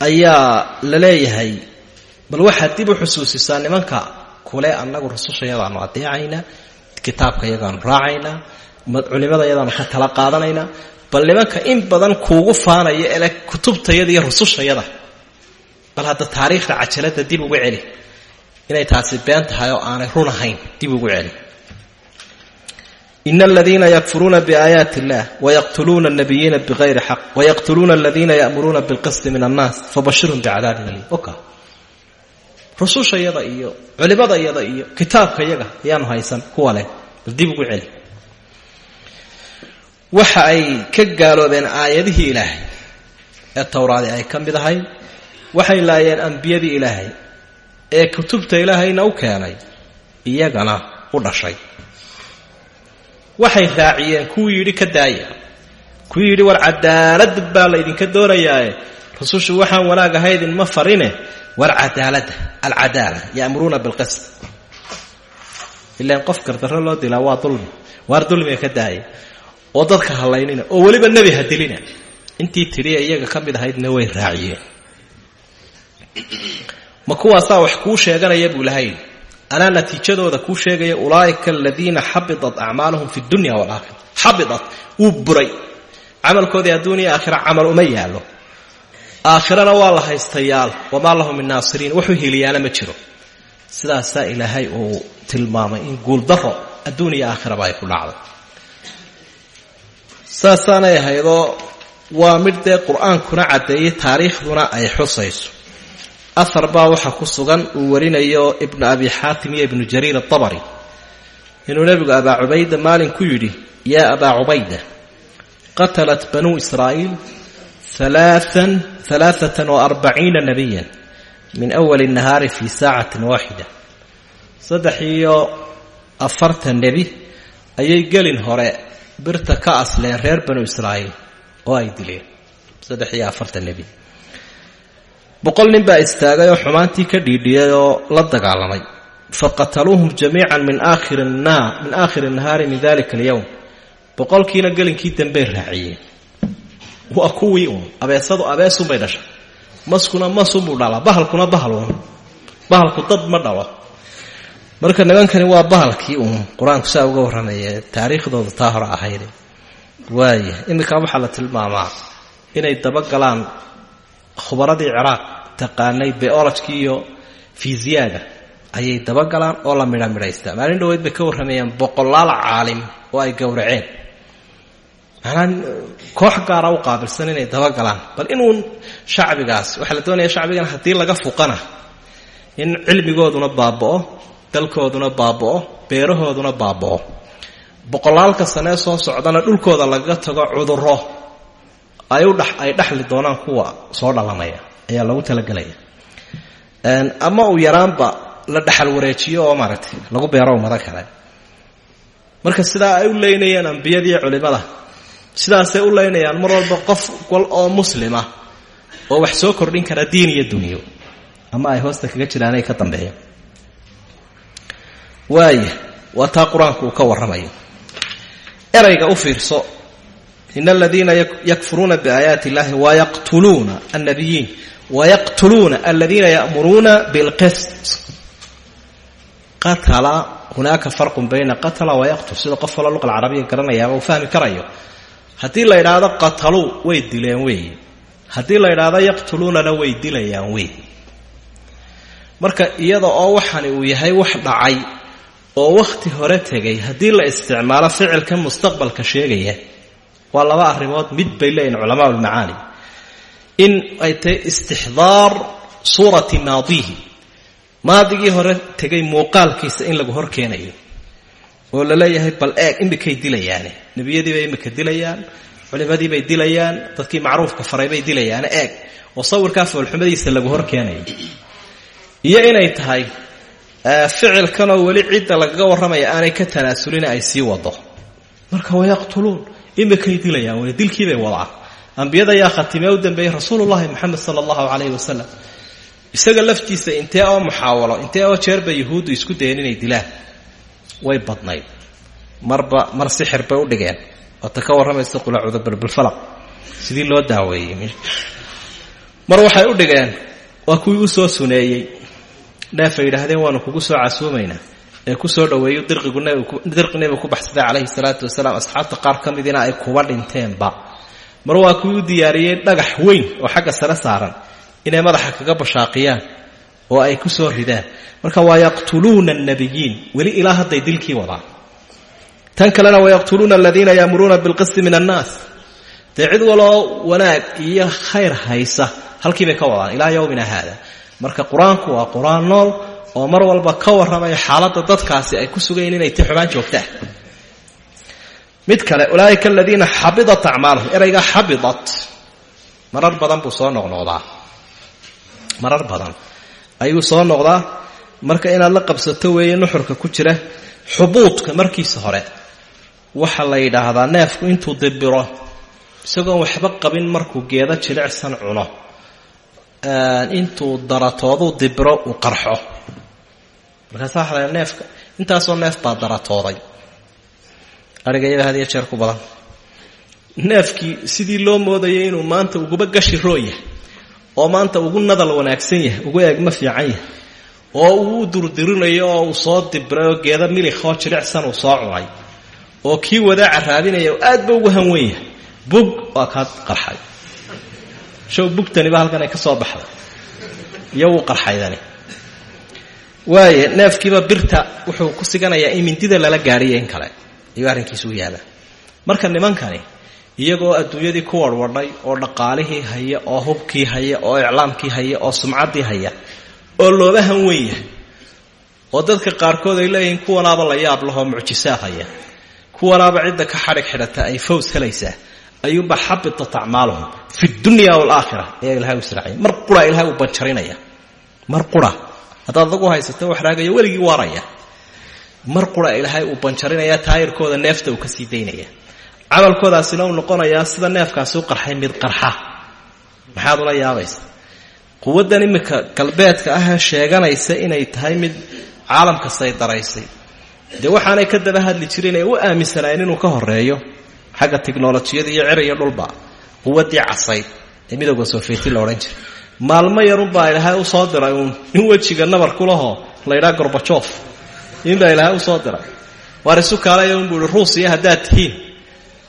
ayaa la leeyahay bal waxaad dib u xusuusisaa nimanka kule annagu rususha yadaanu adeecaynaa kitaabka yadaanu raacaynaa culimada yadaanu ka tala qaadanaynaa bal nimanka in badan kuugu faanaya ele kutubtayada iyo rusushayada bal hadda taariikhda cajalada dib ugu celi. Inay taasi been tahay oo aanay run ahayn dib ugu celi. In aladiina yakfuruuna biaayaati illah wayaqtuluuna nabiyiina bigayri xaq wayaqtuluuna aladiina ya'muruuna bilqisti min annaas fabashirhum bicadaabin aliim oka rusushayada iyo culimadayada iyo kitaabkayaga ayaanu haysan kuwa leh bal dib ugu celi. Waxa ay ka gaaloobeen aayadihii ilaahay ee towraadi ay ka mid ahay waxay laayeen ambiyadii ilaahay ee kutubta ilaahayna u keenay iyagana u dhashay. Waxay raaciyeen kuwii yidhi ka daaya kuwii yidhi war cadaalad baa laydinka doonayaae rusushu waxaan wanaag ahaydin ma farine. War cadaalada alcadaala ya'muruuna bilqist. Ilaan qof gardarro loo dilaa waa dulmi waar dulmiga ka daaya oo dadka hallaynina oo weliba nebi ha dilina. Intii tidhiya iyaga ka mid ahaydna way raaciyeen ma kuwaasaa wax kuu sheeganaya buu lahay anaa natiijadooda kuu sheegaya ulaa'ika aladiina xabidat acmaaluhum fi dunya walaakhira xabidat wuu buray. Camalkoodii adduuniya aakhira camal uma yaallo. Aakhirana waa la haystayaal. Wamaa lahum min naasiriin. Wuxuu hiliyaana ma jiro. Sidaasaa ilaahay uu tilmaamay in guuldaro adduuniya aakhiraba ay ku dhacday saasaanay ahaydoo waa mid dee qur'aankuna caddeeyey taariikhduna ay xusayso ahar baa waxaa ku sugan uu warinayo ibnu abi xaatim iyo ibnu jariir atabari inuu nebigu abaa cubayda maalin ku yidhi yaa abaa cubayda qatalat banuu israa'iil alaaan alaaatan wa arbaciina nabiyan min awali nahaari fii saacatin waaxida. Saddex iyo afartan nebi ayay gelin hore birta ka asleen reer banu israa'iil oo ay dileen. Saddex iyo afartan nebi boqol nin baa istaagay oo xumaantii ka dhiidhiyay oo la dagaalamay. Faqataluuhum jamiica min aakhiri naar min aakhiri nahaari min dalika alyowm boqolkiina gelinkii dambey raaciyeen. Waa kuwii uun. Abeesadu abeesunbay dhashay. Maskuna masunbuu dhalaa. Bahalkuna bahal uun. Bahalku dad ma dhalo. Marka nimankani waa bahalkii uun. Qur'aanku saa uga warramaya taariikhdoodu taa hore ahayd. Waaya iminkaa waxaa la tilmaamaa inay dabagalaan khubaradii ciraaq taqaanay beologki iyo fiisiyaga ayay dabagalaan oo la midha midhaystaa maalin dhaweyd bay ka warramayaan boqolaal caalim oo ay gowraceen. Manaa koox gaara u qaabilsan inay dabagalaan. Bal inuun shacbigaas waxaa la doonaya shacbigan haddii laga fuqana in cilmigooduna baaba'o dalkooduna baaba'o beerahooduna baaba'o. Boqolaalka sanee soo socdana dhulkooda lagaga tago cuduro ay u dh ay dhexli doonaan kuwa soo dhalanaya ayaa lagu talagelaya ama uu yaraanba la dhexal wareejiyo oo maaragtay lagu beero ummado kale. Marka sidaa ay u leynayeen ambiyadii culimada sidaasay u leynayaan mar walba qof wal oo muslima oo wax soo kordhin kara diin iyo dunyo ama ay hoosta kaga jiraan ay ka dambeeyaan waaya waa taa qur'aanku uu ka warramayo. Erayga u fiirso in aladiina yakfuruuna biaayaati illahi wayaqtuluuna annabiyiin wayaqtuluuna aladiina ya'muruuna bilqist qatala hunaaka farqun bayna qatala wayaqtul sida qof walo luqa alcarabiya garanayaaba uu fahmi karayo haddii la idhaahdo qataluu way dileen weeye haddii la idhaahdo yaqtuluunana way dilayaan wey marka iyada oo waxani uu yahay wax dhacay oo wakhti hore tegay haddii la isticmaalo ficilka mustaqbalka sheegaya waa laba arrimood mid bay leeyihiin culamaa ulmacaani in ay tahay istixdaar suurati maadihi. Maadigii hore tegay muuqaalkiisa in lagu hor keenayo. Oo la leeyahay bal eeg imikay dilayaane. Nebiyadiibay imika dilayaan culimadiibay dilayaan dadkii macruufka faray bay dilayaane eeg. Oo sawirkaa foolxumadiisa lagu hor iyo inay tahay ficilkanoo weli cidda lagaga warramaya aanay ka tanaasulina ay sii wado. Marka wayaqtuluun imikay dilayaan way dilkiibay wadaan ambiyada ayaa khatimee u dambeeyey rasuulullahi moxamed sala allahu calayhi wasalam isaga laftiisa intee oo muxaawalo intee oo jeerba yuhuuddu isku dayeen inay dilaan? Way badnayd. Marba mar sixir bay u dhigeen. Waata ka warramaysa qulacuda balbalfalaq sidii loo daaweeyey mar waxay u dhigeen waa kuwii u soo suneeyey. Neefay yidhaahdeen waanu kugu soo casuumaynaa ee ku soo dhoweeyo dirqigu dirqi nebigu ku baxsaday calayhi salaatu wasalaam. Asxaabta qaar ka midina ay kuba dhinteenba mar waa kuwii u diyaariyey dhagax weyn oo xagga sare saaran inay madaxa kaga bashaaqiyaan oo ay ku soo ridaan. Marka waa yaqtuluuna annabiyiin weli ilaa hadday dilkii wadaan. Tan kalena wayaqtuluuna aladiina yaamuruuna bilqisti min annaas. Dee cid waloo wanaag iyo khayr haysa halkii bay ka wadaan ilaa yowmina haada. Marka qur'aanku waa qur'aan nool oo mar walba ka warramaya xaaladda dadkaasi ay ku sugayiin inay ti xubaan joogtaan. Mid kale ulaaika aladiina xabidat acmaaluhum erayga xabidat. Marar badan buu soo noqnoqdaa. Marar badan. Ayuu soo noqdaa marka inaad la qabsato weeye nuxurka ku jira xubuudka markiisa hore. Waxa la yidhaahdaa neefku intuu dibiro isagoon waxba qabin markuu geedo jilicsan cuno. Intuu daratooduu dibiro uu qarxo markaasa waxa la neefka intaasoo neef baa daratooday. Arigayada had iyo jeer ku badan. Neefkii sidii loo moodayay inuu maanta uguba gashi roo yahay oo maanta ugu nadal wanaagsan yahay ugu eegma fiican yahay oo uu durdirinayo oo uu soo dibiray oo geeda milikoo jilicsan uu soo cunay oo kii wadaaca raadinaya aad ba ugu hanwen yahay bug waa kaa qarxay. Show bugtaniba halkan ay ka soo baxday. Iyo wuu qarxaydani waaye neefkiiba birta wuxuu ku siganayaa in mindida lala gaadhiyo in kale. Ayuu arrinkiisu u yaalaa marka nimankani iyagoo adduunyadii ku warwadhay oo dhaqaalihii haya oo hubkii haya oo iclaamkii haya oo sumcaddii haya oo looba hanwen yahay oo dadka qaarkood ay leeyihiin kuwanaaba la yaab lahoo mucjisaad haya kuwanaaba cidda ka xadhig xidhata ay faws helaysaa ayuunba xabitat acmaaluhum fi dunya waalaakhira ayaa ilahay u israacaya mar qura ilahay uu banjarinaya. Mar qura haddaad adagu haysata wax raagaya weligii waaraya mar qura ilaahay uu banjarinaya taayirkooda neefta uu ka sii daynaya. Camalkoodaasina uu noqonayaa sida neefkaasi u qarxay mid qarxa. Maxaad ula yaabaysa quwaddan iminka galbeedka ahee sheeganaysa inay tahay mid caalamka saydaraysay dee waxaanay ka daba hadli jirin ee u aaminsanaayeen inuu ka horeeyo xagga tiknolojiyada iyo cer iyo dhulba quwaddii casayd ee midowga soofeeti la odhan jiray maalmo yarunbaa ilaahay u soo diray. Uun in wejiga nabar kulahoo laydhaa gorbajof inbaa ilaahay u soo diray. Waar isu kaalaya unbuu ruusiya haddaad tihiin.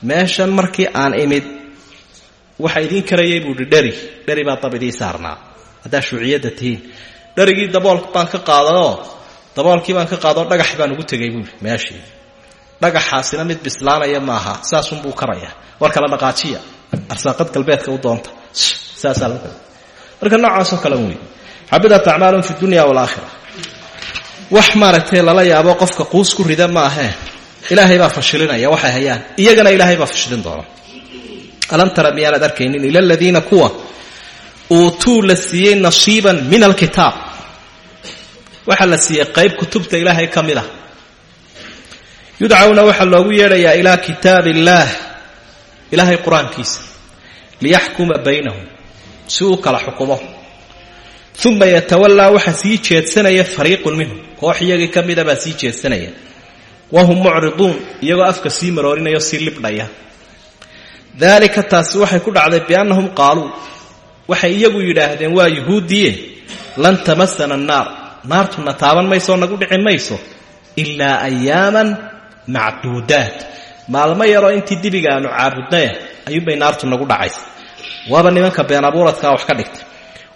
Meeshan markii aan imid waxa idiin karayay buu ihi dheri baa dab idii saarnaa. Haddaad shuuciyadda tihiin. Dherigii dabool baan ka qaadayoo daboolkii baan ka qaadoo dhagax baan ugu tegay buui meeshii dhagaxaasina mid bislaanaya maaha. Saasunbuu karaya war kala dhaqaajiya. Arsaaqad galbeedka u doonta. Saasaa marka noocaasoo kale wey xabidat acmaalum fi dunya waalaakhira wax maaragtay lala yaabo qofka quus ku rida ma ahee. Ilaahay baa fashilinaya waxay hayaan. Iyagana ilaahay baa fashilin doona. Alam tara miyaanad arkaynin ila aladiina kuwa uutuu la siiyey nasiiban min alkitaab. Waxaa la qayb kutubta ilaahay ka mid ah. Loogu yeedhayaa ilaa kitaab illaah ilaahay qur'aankiisa baynahum si uu kala xukumo. Uma yatawallaa waxaa sii jeedsanaya fariiqun minhum koox iyagii ka mida baa sii jeedsanaya. Wahum mucriduun iyagoo afka sii maroorinaya o sii libdhaya daalika taasi waxay ku dhacday biannahum qaaluu. Waxay iyagu yidhaahdeen waa yuhuudiye lan tamasana annaar. Naartuna taaban mayso nagu dhici mayso ilaa ayaaman macduudaat. Maalmo yaroo intii dibiga aanu caabudnaya ayuunbay naartu nagu dhacaysa waaba nimanka been abuuradkaa wax ka dhigtay.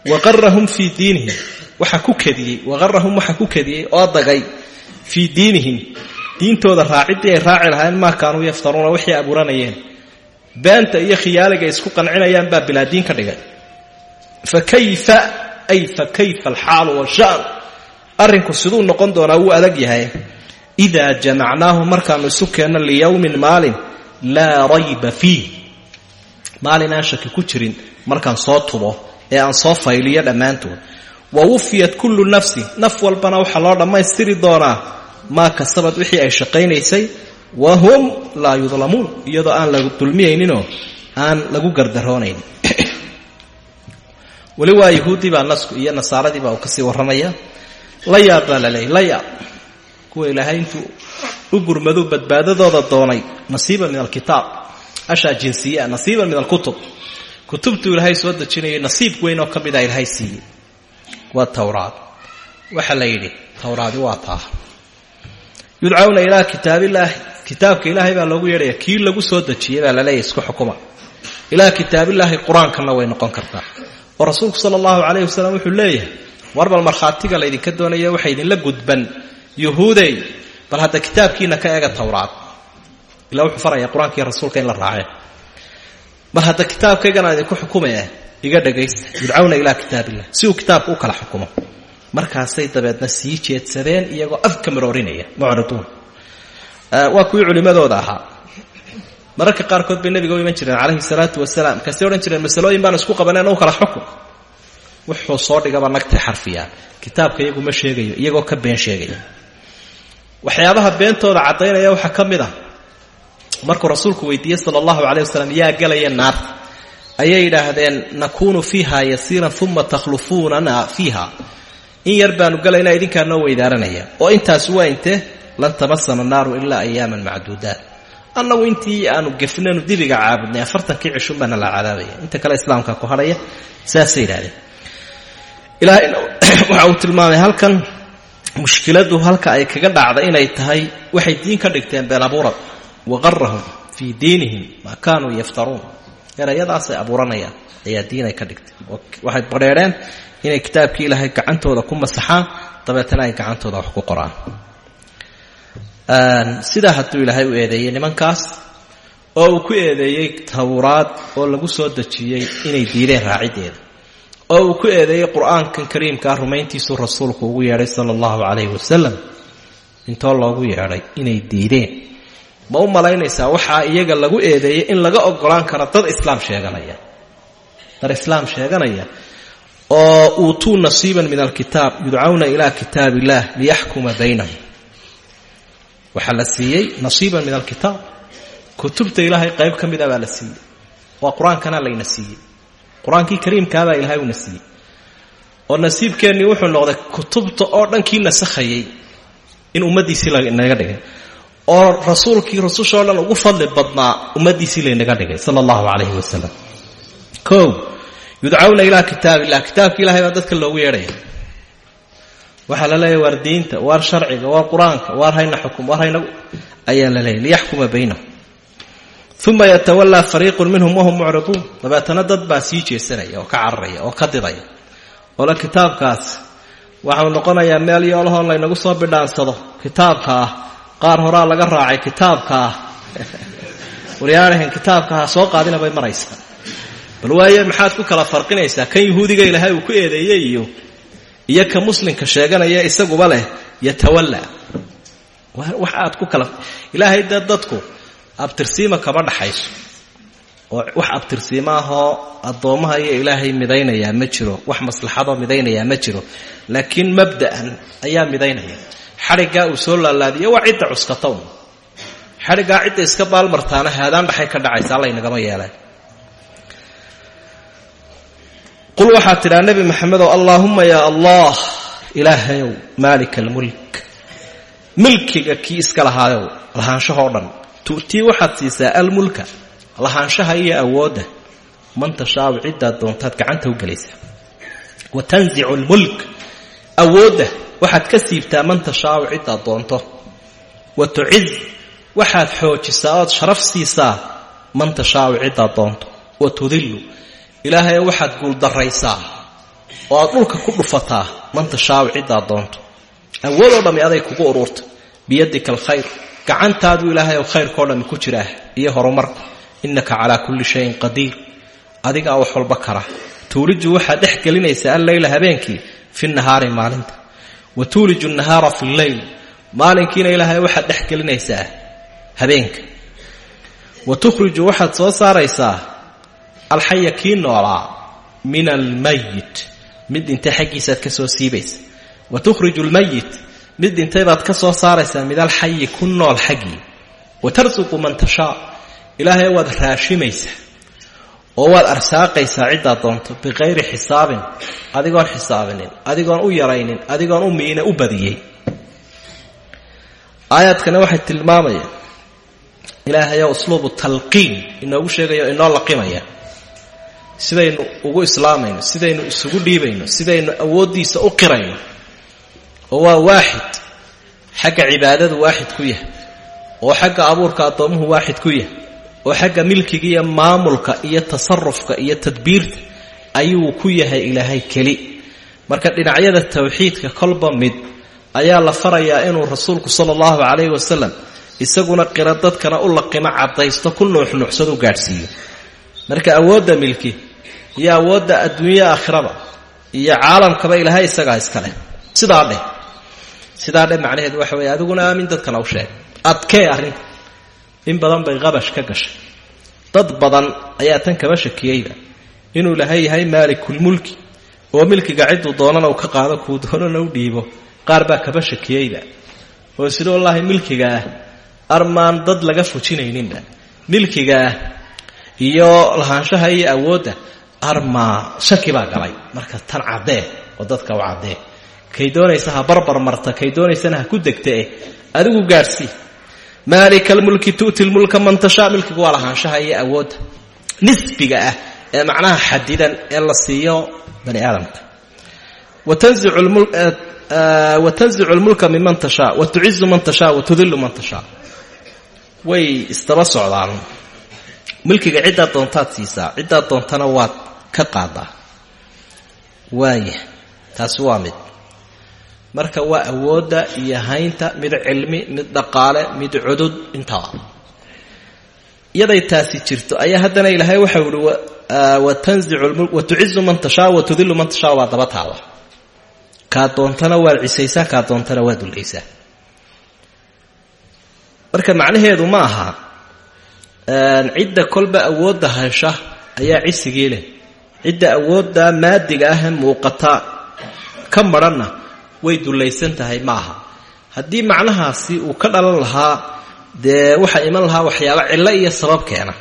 Waqarahum fii diinihim waxa ku kadiyey waqarahum waxa ku kadiyey oo dagay fii diinihim. Diintooda raaciddii ay raaci lahaayeen maa kaanuu yaftaruuna waxay abuuranayeen. Beenta iyo khiyaaliga isku qancinayaan baa bilaadiin ka dhigay. Fa ay fa kayfa alxaalu washaan arrinku siduu noqon doonaa wuu adag yahay. Idaa jamacnaahu markaannu isu keenno liyowmin maalin laa rayba fiih maalin aan shaki ku jirin markaan soo tubo ee aan soo fayliyo dhammaantood. Wa wufiyat kullu nafsin naf walbana waxaa loo dhammaystiri doonaa maa kasabad wixii ay shaqaynaysay wa hum laa yudlamuun iyadoo aan la dulmiyayninoo aan lagu gardaroonayn. Weli waa yahuuddii baa nasku iyo nasaaradii baa uu ka sii warramaya. La yaab baa la la yaab kuwa ilaahay intuu u gurmadu badbaadadooda doonay nasiiban min alkitaab ashaa jinsiya nasiiban min alkutub. Kutubtuu ilaahay soo dejinayay nasiib weyn oo ka mida ilaahay siiyey. Waa towraad waxaa la yidhi towraadi waa taa. Yudcawna ilaa kitaabilaahi kitaabka ilaahay baa loogu yeedhaya kii lagu soo dejiyey baa laleeyahy isku xukuma. Ilaa kitaabilaahi qur'aankanna way noqon kartaa. Oo rasuulku sala allahu calayhi wasalam wuxuu leeyahay war bal markhaatiga laydinka doonaya waxa idinla gudban. Yuhuudey bal hadda kitaabkiina ka eega towraad ilaa wuxuu faraya qur'aanka iyo rasuulka in la raacee bal hadda kitaabkaygana idinku xukumaya? Iga dhagaysta yudcawna ilaa kitaabillah. Si uu kitaabka u kala xukumo. Markaasay dabeedna sii jeedsadeen iyagoo afka maroorinaya. Mucriduun waa kuwii culimmadooda ahaa. Mararka qaarkood bay nabiga u iman jireen calayhi salaatu wasalaam markaasay odhan jireen masalooyin baan isku qabaneen u kala xukun wuxuu soo dhigaba nagtay xarfiyaan kitaabka iyagu ma sheegayo iyagoo ka been sheegaya. Waxyaabaha beentooda caddaynaya waxaa ka mid ah markuu rasuulku weydiiyey sala allahu calay wasalam yaa gelaya naarta ayay yidhaahdeen nakuunu fiiha yasiiran uma takhlufuunana fiiha. In yar baanu galaynaa idinkaa noo weydaaranaya oo intaas waa lan tamasana naaru ilaa ayaaman macduudaat annagu intii aanu gefnanu dibiga caabudnay afartankii cishun baana la cadaabaya inta kale islaamka ku hadhaya saasay yidhahdeen waxa uu tilmaamay halkan mushkiladu halka ay kaga dhacda inay tahay waxay diin ka dhigteen been abuurad waqarahum fii diinihim maa kaanuu yaftaruun erayadaasay abuuranayaan ayaa diinay ka dhigtay waxay badheedheen inay kitaabkii ilaahay gacantooda ku masaxaan dabeetana ay gacantooda wax ku qoraan sidaa hadduu ilaahay u eedeeyey nimankaas oo uu ku eedeeyey tawraad oo lagu soo dejiyey inay diideen raaciddeeda oo uu ku eedeeyey qur'aankan kariimkaa rumayntiisuu rasuulku ugu yeedhay sala allahu calayhi wasalam intoo loogu yeedhay inay diideen ma u malaynaysaa waxaa iyaga lagu eedeeyey in laga ogolaan karo dad islaam sheeganaya. Dad islaam sheeganaya. Oo uutuu nasiiban min alkitaab yudcawna ilaa kitaab illaah liyaxkuma baynahum. Waxaa la siiyey nasiiban min alkitaab. Kutubta ilaahay qayb ka mida baa la siiyey. Waa qur'aankana layna siiyey. Qur'aankii kariimkaabaa ilaahay uuna siiyey. Oo nasiibkeennii wuxuu noqday kutubta oo dhankii nasakhayay in ummaddiisii lanaga dhigay oo rasuulkii rusushoo dhan ugu fadli badnaa ummaddiisii laynaga dhigay sala allahu calayhi wasalam o yudcawna ilaa kitaab illah kitaabka ilahay baa dadka loogu yeedhaya. Waxaa la leeyahy waar diinta waar sharciga waar qur'aanka waar hayna xukum waar hayna ayaa la leeyahy liyaxkuma baynahum uma yatawallaa fariiqun minhum wahum mucriduun dabeetana dad baa sii jeesanaya oo ka cararaya oo ka didaya ole kitaabkaas waxau noqonayaa meel yoolahoo laynagu soo bidhaansado. Kitaabka ah qaar horaa laga raacay kitaabka. Ah waryaanahan kitaabka soo qaadina bay maraysaa bal waaye maxaad ku kala farqinaysaa? Kan yuhuudiga ilaahay uu ku eedeeyey iyo iyo ka muslimka sheeganaya isaguba leh yatawalla. Wax aad ku kala ilaahay dee dadku abtirsiima kama dhaxayso. Oo wax abtirsiima ahoo addoommaha iyo ilaahay midaynayaa ma jiro. Wax maslaxadoo midaynayaa ma jiro. Laakiin mabda'an ayaa midaynaya xadhiggaa uu soo laalaadiyo waa cidda cuskata un xadhiggaa cidda iska baalmartaana haadaan dhaxay ka dhacaysa laynagama yeeleen qul waxaad tidhaa nebi maxamedow allaahumma yaa allah ilaahayow maalika almulk milkiga kii iska lahaayow lahaanshahoo dhan tu'tii waxaad siisaa almulka lahaanshaha iyo awoodda man tashaau ciddaad doontaad gacanta u gelaysaa. Wa tanzicu almulk awoodda waxaad ka siibtaa man tashaau ciddaad doonto. Wa tuciz. Waxaad xoojisaa ood sharaf siisaa man tashaau ciddaad doonto. Wa tudillu. Ilaahay waxaad guuldarraysaa oo aad dhulka ku dhufataa man tashaau ciddaad doonto. Awoodoo dhammi aday kugu ururta. Biyadika alkhayr. Gacantaadu ilaahay ow khayrkao dhammi ku jiraa iyo horumarku innaka calaa kulli shayin qadiir. Adigaa wax walba kara. Tuuliju waxaad dhex gelinaysaa alleyla habeenkii fi nahaari maalinta wa tuuliju nahaara fi lleyl maalinkiina ilaahay waxaad dhex gelinaysaa habeenka. Wa tukhriju waxaad soo saaraysaa alxaya kii noolaa min almayit mid dhintay xaggiisaad ka soo siibaysa wa tukhriju almayit mid dhintay baad ka soo saaraysaa mid alxayi ku nool xaggii. Wa tarsuqu man tashaa. Ilaahay waad raashimaysaa oo waad arsaaqaysaa ciddaad doonto biqayri xisaabin adigoon xisaabinin adigoon u yaraynin adigoon u miina u badiyey. Aayaadkana waxay tilmaamayaan ilaahayo usluubu talqiin inoogu sheegayo inoo laqimaya sidaynu ugu islaamayno sidaynu isugu dhiibayno sidaynu awooddiisa u qirayno oo waa waaxid xagga cibaadadu waaxid ku yahay oo xagga abuurka addoomuhu waaxid ku yahay oo xagga milkiga iyo maamulka iyo tasarufka iyo tadbiirta ayuu ku yahay ilaahay keli. Marka dhinacyada tawxiidka kolba mid ayaa la farayaa inuu rasuulku sala allahu calayhi wasalam isaguna qiro dadkana u laqimo caddaysto ku nuuxnuuxsadu gaadhsiiyo. Marka awoodda milki iyo awoodda adduunya aakhiraba iyo caalamkaba ilaahay isagaa iskale sidaa dheh. Sidaa dheh macnaheedu waxa weeye adiguna aamin dadkana u sheeg adkee arrinta in badan bay qabash ka gashay. Dad badan ayaa tan kaba shakiyeyba inuu ilaahay yahay maalikulmulki oo milkiga cidduu doonana uu ka qaado kuu doonana u dhiibo qaar baa kaba shakiyeyba oo sida wallaahi milkiga ah armaan dad laga fujinayninba. Milkiga ah iyo lahaanshaha iyo awoodda armaa shaki baa galay. Marka tan caddee oo dadka u caddee. Kay doonaysa ha barbar marta kay doonaysana ha ku degtae adigu gaadhsii maalika almulki tu'ti lmulka man tashaa. Milkigu waa lahaanshaha iyo awoodda nisbiga ah ee macnaha xadidan ee la siiyo bani aadamka. Watanzicu lmulka minman tashaa. Wa tucizu man tashaa wa tudilu man tashaa. Way isdaba socdaan. Milkiga ciddaad doontaad siisaa ciddaad doontana waad ka qaadaa. Waaya taasi waa mid marka waa awoodda iyo haynta mid cilmi mid dhaqaale mid cudud intaba iyaday taasi jirto. Ayaa haddana ilaahay waxau ihi wa tucizu man tashaa wa man tashaa waa daba taada kaa doontana waad cisaysaa kaa doontana waad dulaysaa marka macnaheedu ma aha cidda kolba awoodda hesha ayaa cisigii leh. Cidda awoodda maadiga ah muuqata ka madhanna way dullaysan tahay ma aha haddii macnahaasi uu ka dhalan lahaa dee waxaa iman lahaa waxyaaba cillo iyo sabab keena.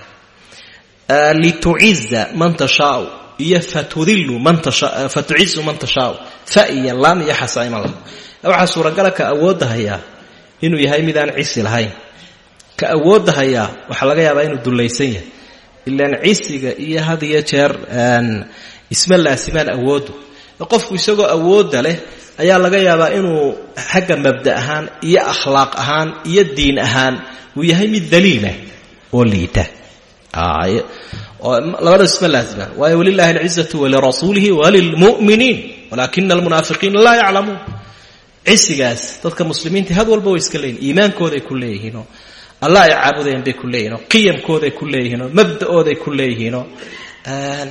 Lituciza man tashaau iyo fatudillu man tasha fatucizu man tashaau fa iyo laam iyo xasa iman lahaa. Waxaa suuragala ka awoodda hayaa inuu yahay midaan cisi lahayn. Ka awoodda hayaa waxaa laga yaabaa inuu dullaysan yahay. Ilaan cisiga iyo had iyo jeer isma laasimaan awooddu qofku isagoo awoodda leh ayaa laga yaabaa inuu xagga mabda ahaan iyo akhlaaq ahaan iyo diin ahaan uu yahay mid daliilah oo liita. Labada isma laasimaan waayo walilahi alcizatu walirasuulihi walilmu'miniin. Walaakina almunaafiqiina laa yaclamuun. Cisigaas dadka muslimiinta had walba way iska leeyihiin iimaankooday ku leeyihiinoo allah ay caabudayaan bay ku leeyihinoo qiyamkooday ku leeyihiinoo mabda'ooday ku leeyihiinoo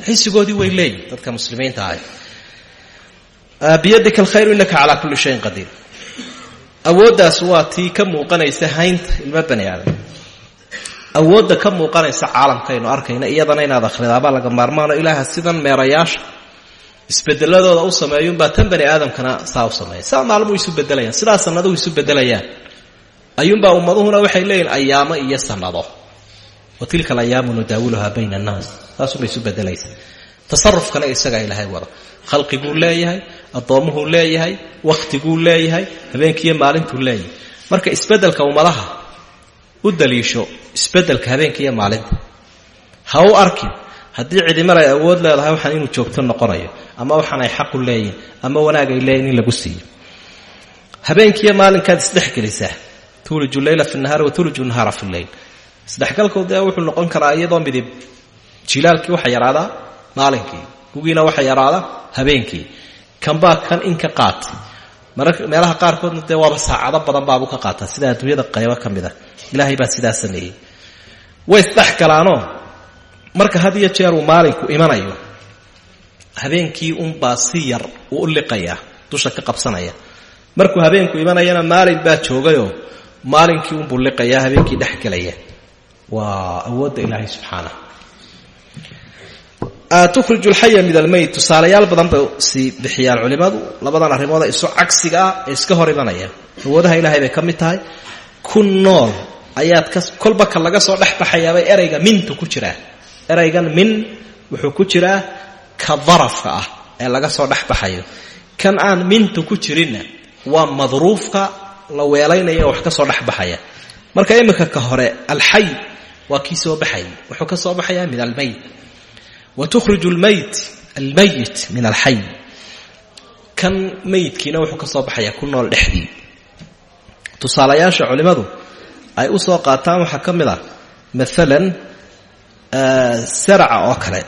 cisigoodii way leeyihiin dadka muslimiinta ahay biyadika alkhayru innaka calaa kulli shayin qadiir. Awooddaas waa tii ka muuqanaysa haynta ilmo bani aadam. Ka muuqanaysa caalamkaynu arkayna iyadana inaad akhridaabaa laga maarmaano ilaaha sidan meerayaasha isbedeladooda u sameeyuunbaa tan bani aadamkana saa u sameeya saa maalmuhu isu bedelayaan sidaa sannaduhu isu bedelayaan ayuunbaa ummaduhuna waxay leeyihiin ayaamo iyo sannado. Wa tilka alayaamu nudaawiluhaa bayna annaas saasuunbay isu bedelaysa tasarufkana isagaa ilaahay wada. Khalqiguu leeyahay addoommuhuu leeyahay wakhtiguu leeyahay habeenkiiyo maalintuu leeyahay. Marka isbeddelka ummadaha u daliisho isbeddelka habeenka iyo maalinta. Ha u arkin haddii cidimar ay awood leedahay waxaan inuu joogto noqonayo ama waxaan ay xaqu leeyihiin ama wanaag ay leeyihiin in lagu siiyo. Habeenkiiyo maalinkaad isdhexgelisaa tuuliju leyla fi nahaari wa tuuliju nahaara fi leyl isdhexgalku dee wuxuu noqon karaa iyadoo midib jilaalkii waxa yaraadaa maalinkii gugiina waxa yaraadaa habeenkii kanbaa kan in ka qaatay. Meelaha qaarkoodna dee waaba saacado badan baabuu ka qaataa sida adduunyada qaybo ka mid a ilaahay baa sidaa sameeyey. Way isdhex galaanoo. Marka had iyo jeer uu maalinku imanayo habeenkii unbaa si yar uu u liqayaa dusha ka qabsanaya. Markuu habeenku imanayana maalin baa joogayoo maalinkii unbuu liqayaa habeenkii dhex gelaya waa awoodda ilaahay subxaana tukhriju alxaya min almeyt tusaalayaal badan bay sii bixiyaan culimmadu labadan arrimooda isu cagsiga ah iska hor imanaya awoodaha ilaahay bay ka mid tahay. Ku nool. Ayaad ka kolba ka laga soo dhex baxayaabay erayga mintu ku jiraa eraygan min wuxuu ku jiraa ka darafka ah ee laga soo dhex kan aan mintu ku jirinna waa madruufka la weelaynaya wax ka soo dhex baxaya. Marka iminka ka hore alxay waa kii soo baxayay wuxuu ka soo baxayaa min almayt wa tukhriju lmayt almayit min alxay kan mayidkiina wuxuu ka soo baxayaa ku nool dhexdii tusaalayaasha culimmadu ay u soo qaataan waxaa ka mid ah maalan saraca oo kale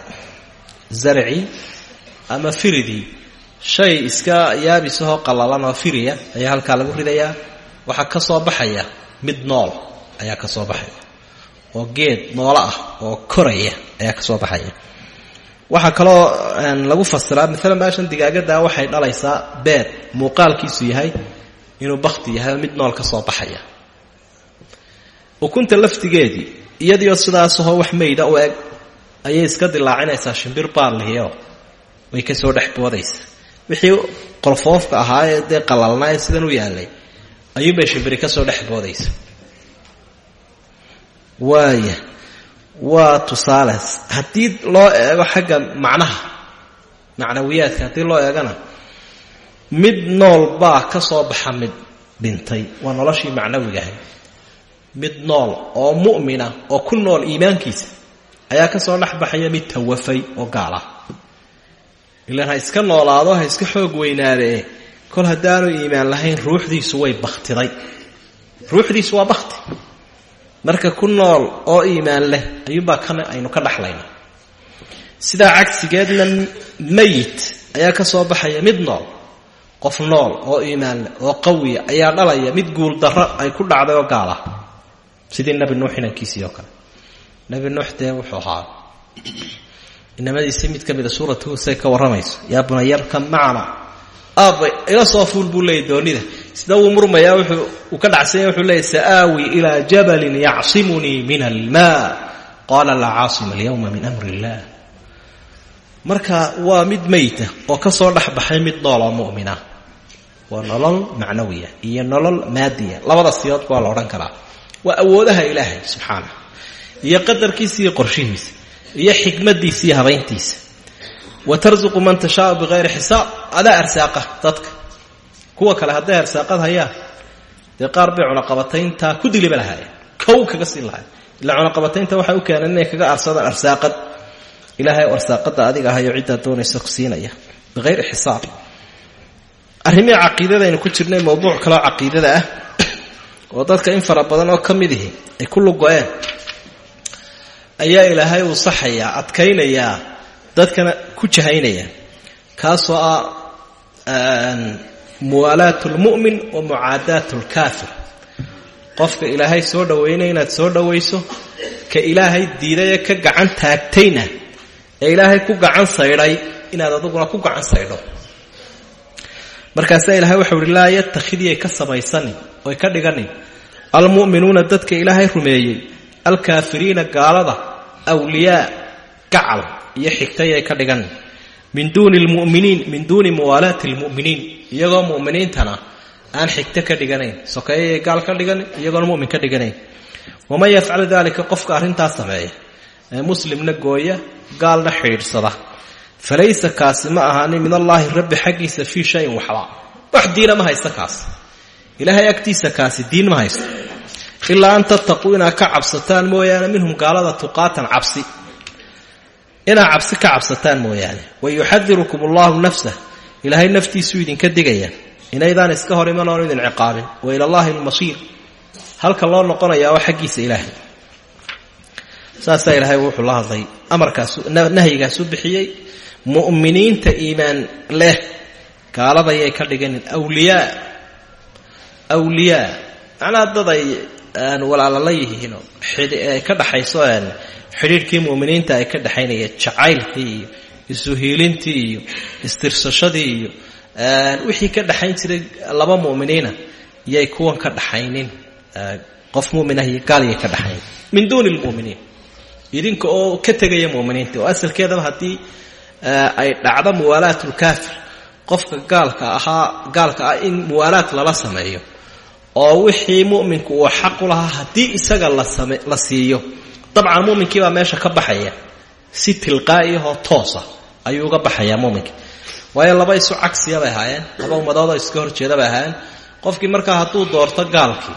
zarci ama firidii shay iska yaabisahoo qallalan oo firiya ayaa halkaa lagu ridayaa waxaa ka soo baxaya mid nool ayaa ka soo baxaya oo geed noolo ah oo koraya ayaa ka soo baxaya waxaa kaloo lagu fasiraa maalan baashan digaagadaa waxay dhalaysaa beed muuqaalkiisu yahay inuu bakti yahay mid nool ka soo baxaya. Ukunta laftigeedii iyadiioo sidaasahoo wax mayda u eg ayay iska dilaacinaysaa shimbir baarlihioo way ka soo dhex boodaysaa wixii qolfoofka ahaa ee dee qalalnaa ee sidan u yaallay ayuunbay shimbiri ka soo dhex boodaysa. Waaya waa tusaales haddii loo eego xagga macnaha macnawiyaadka haddii loo eegana mid nool baa ka soo baxa mid dhintay waa noloshii macnawigahay mid nool oo mu'mina oo ku nool iimaankiisa ayaa ka soo dhex baxaya mid tawafay oo gaal ah. Ilaan ha iska noolaado ha iska xoog weynaadee kol haddaanu iimaan lahayn ruuxdiisu way bakhtiday. Ruuxdiisu waa bakhti marka ku nool oo iimaan leh ayuunbaa kan aynu ka dhaxlayna. Sidaa cagsigeedna mayit ayaa ka soo baxaya mid nool qof nool oo iimaan leh oo qawiya ayaa dhalaya mid guul darro ay ku dhacday oo gaal sidii nebi nuux inankiisii oo kale. Nebi nuux dee wuxuu ahaa inamadiisii mid ka mida suuratu husay ka warramayso yaa bunayarkan macana aabba ila soo fuul buu leeyay doonida. Sida wuu murmayaa wuxuu uu ka dhacsanya wuxuu leeyay sa'aawi ilaa jabalin yacsimunii min almaa. Qaala laa caasima alyawma min amri illah. Marka waa mid meyta oo ka soo dhex baxay mid nool oo mu'mina. Waa nolol macnawiya iyo nolol maadiya. Labada siyood waa la odhan karaa. Waa awoodaha ilaahay subxaanah iyo qadarkiisa iyo qorshihiisa. Iyo xikmadiisa habayntiisa wa tarsuqu man tashaau bikayri xisaab. Adaa arsaaqa dadka. Kuwa kale hadday arsaaqad hayaan dee qaar bay cunaqabatayntaa ku diliba lahaayeen. Kow kaga siin lahay ilaa cunaqabataynta waxay u keeneen inay kaga arsadaan arsaaqad. Ilaahay arsaaqada adiga ahayo ciddaa doonaysa siinaya. Bikayri xisaab. Arrimihii caqiidadaynu ku jirnay mowduuc kaleo caqiidada ah oo dadka in fara badan oo ka mid ay ku lugo-een ayaa ilaahay uu saxayaa adkaynayaa dadkana ku jahaynaya kaasoo ah muwaalaat lmu'min wa mucaadaat lkaafir qofka ilaahay soo dhoweynaya inaad soo dhowayso ka ilaahay diidayee ka gacan taagtayna ee ilaahay ku gacan saydhay inaad aduguna ku gacan saydho. Markaasaa ilahay waxau uhi laa yattakhidiyay ka samaysanin oy ka dhiganin. Almu'minuuna dadka ilaahay rumeeyey alkaafiriina gaalada awliyaa gacal iyo xigtayay ka dhiganin min duuni lmuminiin min duuni muwaalaati lmu'miniin iyagoo mu'miniintana aan xigto ka dhiganayn sokeeyayay gaal ka dhiganin iyagoona mu'min ka dhiganayn. Waman yafcal dalika qofka arrintaas sameeya ee muslimna gooya gaalna xidhiidhsada. Falaysa kaasi ma ahaanin min allaahi rabbi xaggiisa fii shayin waxba wax diina ma haysta kaas. Ilaahay agtiisa kaasi diin ma haysto. Ilaa an tattaquu inaad ka cabsataan mooyaane minhum gaalada tuqaatan cabsi inaad cabsi ka cabsataan mooyaane. Wa yuxadirukum allahu nafsah. Ilaahay naftiisuu idinka digaya inaydaan iska hor iman oon idin ciqaabin. Wa ila allahi almasiir. Halka loo noqonayaa oo xaggiisa ilaahay. Saasaa ilaahay wuxuu la hadlay amarkaasu nahyigaasu bixiyey mu'miniinta iimaan leh. Gaaladayay ka dhiganin awliyaa. Awliyaa. Macnaha dad ay walaalala yihiinoo ay ka dhaxayso xidhiidhkii mu'miniinta ay ka dhexaynaya jacaylkii iyo isuhiilintii iyo istirsashadii iyo wixii ka dhexayn jiray laba mu'miniina yay kuwan ka dhaxaynin qof mu'minah iyo gaalyay ka dhaxayn min duuni lmu'miniin idinka oo ka tegaya mu'miniinta oo asalkeedaba haddii ay dhacdo muwaalaat lkaafir qofka gaalka ahaa gaalka ah in muwaalaat lala sameeyo oo wixii mu'minku uu xaq u lahaa haddii isaga lasame la siiyo dabcan mu'minkiibaa meesha ka baxaya. Si tilqaa'iyahoo toosa ayuu uga baxayaa mu'minka waayo laba isu cagsiya bay ahaayeen laba ummadoodoo iska horjeeda bay ahaayeen. Qofkii markaa hadduu doorto gaalkii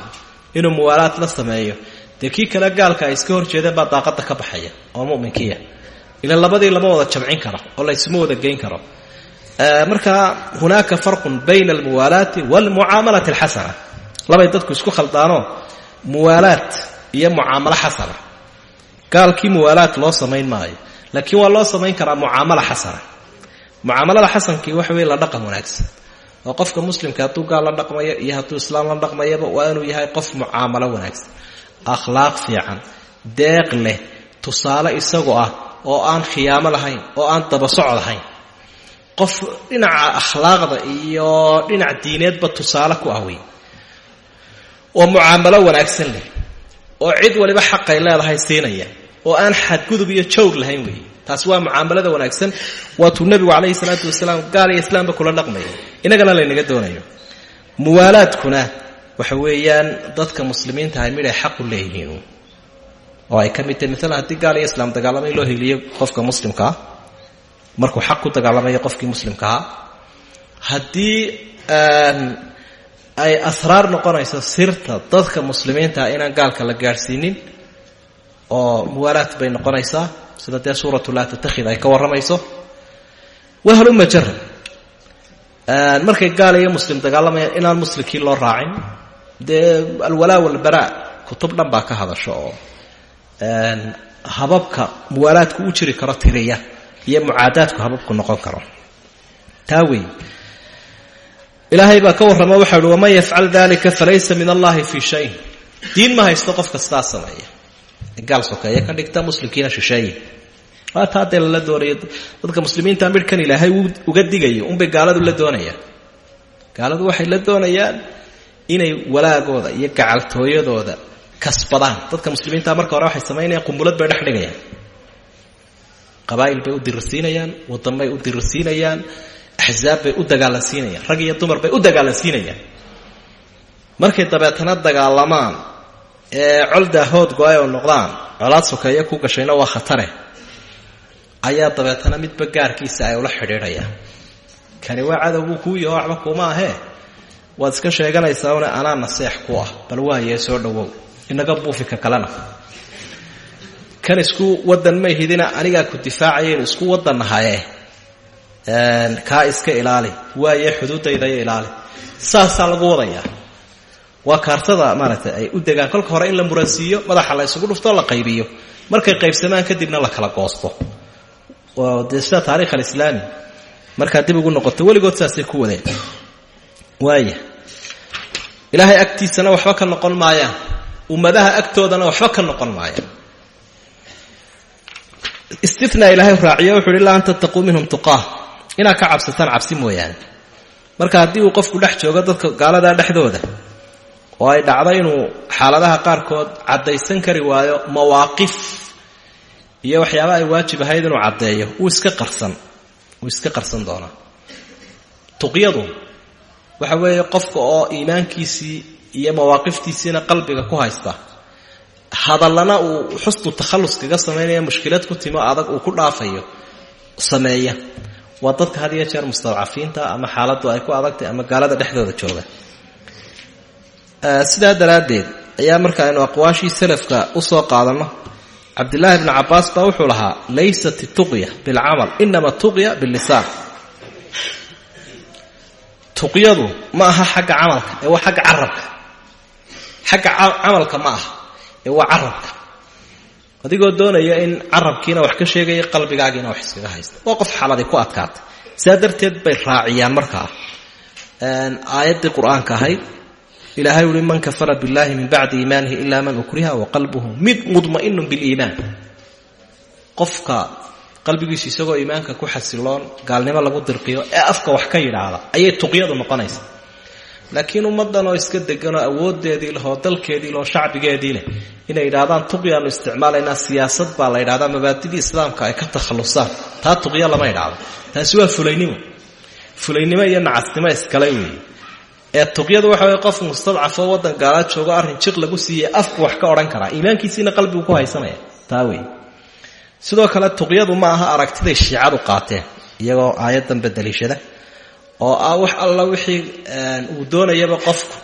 inuu muwaalaad la sameeyo dee kii kale gaalka ay iska horjeedeen baa daaqada ka baxaya oo muminkiya ilan labadii lama wada jamcin karo oo laysuma wada geyn karo. Marka hunaaka farqun bayna almuwaalaati waalmucaamalati alxasana. Labay dadku isku khaldaanoo muwaalaad iyo mucaamalo xasana gaalkii muwaalaad loo samayn maayo. Laakiin waa loo samayn karaa mucaamala xasana. Mucaamalada xasankii waxa weye la dhaqan wanaagsan. Oo qofka muslimka hadduu gaal la dhaqmayo iyo hadduu islaam la dhaqmayaba waa inuu yahay qof mucaamalo wanaagsan. Akhlaaq fiican deeq leh tusaale isagoo ah oo aan khiyaamo lahayn oo aan dabasocod lahayn. Qof dhinaca akhlaaqda iyo dhinac diineedba tusaale ku ah wey oo mucaamalo wanaagsan leh oo cid waliba xaqay leedahay siinaya oo aan xadgudub iyo jawr lahayn wey taasi waa mucaamalada wanaagsan. Waatuu nebigu calayhi salaatu wasalaam gaal iyo islaamba kula dhaqmaya inagana laynaga doonayo. Muwaalaadkuna waxa weeyaan dadka muslimiinta ahay midhay xaqu leeyihiin. Oo ay ka mid tahay maalan haddii gaal iyo islaam dagaalamay loo heliyo qofka muslimkaa markuu xaq ku dagaalamayo qofkii muslimkahaa haddii ay asraar noqonayso sirta dadka muslimiinta ah inaan gaalka la gaadhsiinin oo muwaalaad bay noqonaysaa. Sida dee suuratu laa tattakhid ay ka warramayso. Wahaluma jarab markay gaal iyo muslim dagaalamayaan inaan muslimkii loo raacin dee alwalaa walbaraa kutub dhan baa ka hadasho oo hababka muwaalaadku u jiri karo tiriya iyo mucaadaadku hababku noqon karo. Taa wey ilaahay baa ka warrama waxau uhi waman yafcal dalika falaysa min allahi fii shayin diin ma haysto qof kastaa sameeya gaal sokeeye ka dhigta muslimkiina shisheeye waa taa dee lala doonayo dadka muslimiinta midhkan ilaahay uga digayo unbay gaaladu la doonayaan. Gaaladu waxay la doonayaan inay walaagooda iyo gacaltooyadooda kasbadaan. Dadka muslimiinta marka hore waxay samaynayaan qumbulad bay dhex dhigayaan. Qabaa'il bay u dirirsiinayaan wadan bay u dirirsiinayaan axzaab bay u dagaalansiinayaan rag iyo dumar bay u dagaalansiinayaan markay dabeetana dagaalamaan ee col daahood go'ay oo noqdaan colaad sokeeyo ku gashayna waa khatare. Ayaa dabeetana midba gaarkiisa ay ula xidhiidhayaan. Kani waa cadow buu kuu yaho waxba kuuma ahee waad iska sheeganaysaa une anaa naseex ku ah bal waayee soo dhowow inaga buufika kalena. Kan isku wadan may hidina anigaa ku difaacayaynu isku wadan nahaye kaa iska ilaali. Waaye xuduudaydaya ilaali. Saasaa lagu wadayaa. Waa kaartada maaragtay ay u degaan. Kolka hore in la muransiiyo madaxa la isugu dhuftoo la qaybiyo. Markay qaybsamaan kadibna la kala goosto. Dee sida taarikh alislaami. Markaa dib ugu noqoto weligood saasay ku wadeen. Waaya ilaahay agtiisana waxba ka noqon maayaan ummadaha agtoodana waxba ka noqon maayaan istina ilaahay raaciyo wuxu uhi laa minhum tuqaah inaad ka cabsataan cabsi mooyaane. Marka haddii uu qofku dhex joogo dadka gaaladaa dhexdooda oo ay dhacdo inuu xaaladaha qaarkood caddaysan kari waayo mawaaqif iyo waxyaaba ay waajib ahayd inuu caddeeyo wuu iska qarsan wuu iska qarsan doonaa. Tuqyadu waxa weeye qofka oo iimaankiisii iyo mawaaqiftiisiina qalbiga ku haysta hadallana uu xusnu takhallus kaga samaynaya mushkilad ku timo adag uu ku dhaafayo sameeya waa dadka had iyo jeer mustadcafiinta ama xaaladdu ay ku adagtay ama gaalada dhexdooda jooga. Sidaa daraaddeed ayaa marka aynu aqwaashii salafka u soo qaadanno cabdillaahi bnu cabbaas baa wuxuu lahaa laysat tuqya bilcamal inama tuqya billisaan. Tuqyadu ma aha xagga camalka ee waa xagga carabka. Xagga camalka ma aha ee waa carabka adigoo doonaya in carabkiina wax ka sheegaya qalbigaagiina wax iskaga haysta. Waa qof xaladay ku adkaatay. Sidaa darteed bay raaciyaan markaa aayaddii qur'aanka ahayd ilaahay uhi man kafara biاllahi min bacdi iimaanihi ila man ukriha waqalbuhu mid mudma'inu biliimaan qofka qalbigiisu isagoo iimaanka ku xasiloon gaalnimo lagu dirqiyo ee afka wax ka yidhaahda ayay tuqyadu noqonaysa laakiin ummaddan oo iska deganoo awoodeedii leh oo dalkeedii leh inay yidhahdaan tuqyaanu isticmaalaynaa siyaasad baa la yidhahdaa mabaadidii islaamka ay ka takhallusaan taa tuqya lama yidhaahdo. Taasi waa fulaynimo fulaynimo iyo nacasnimo iskale weeye. Ee tuqyadu waxa way qof mustadcafoo waddan gaalaad joogo arrin jiq lagu siiyey afku wax ka odhan karaa. Iimaankiisiina qalbigu ku haysanaya. Taa wey sidoo kale tuqyadu ma aha aragtiday shiicadu qaateen iyagoo aayaddanba daliishada oo ah wax alla wixii uu doonayaba qofku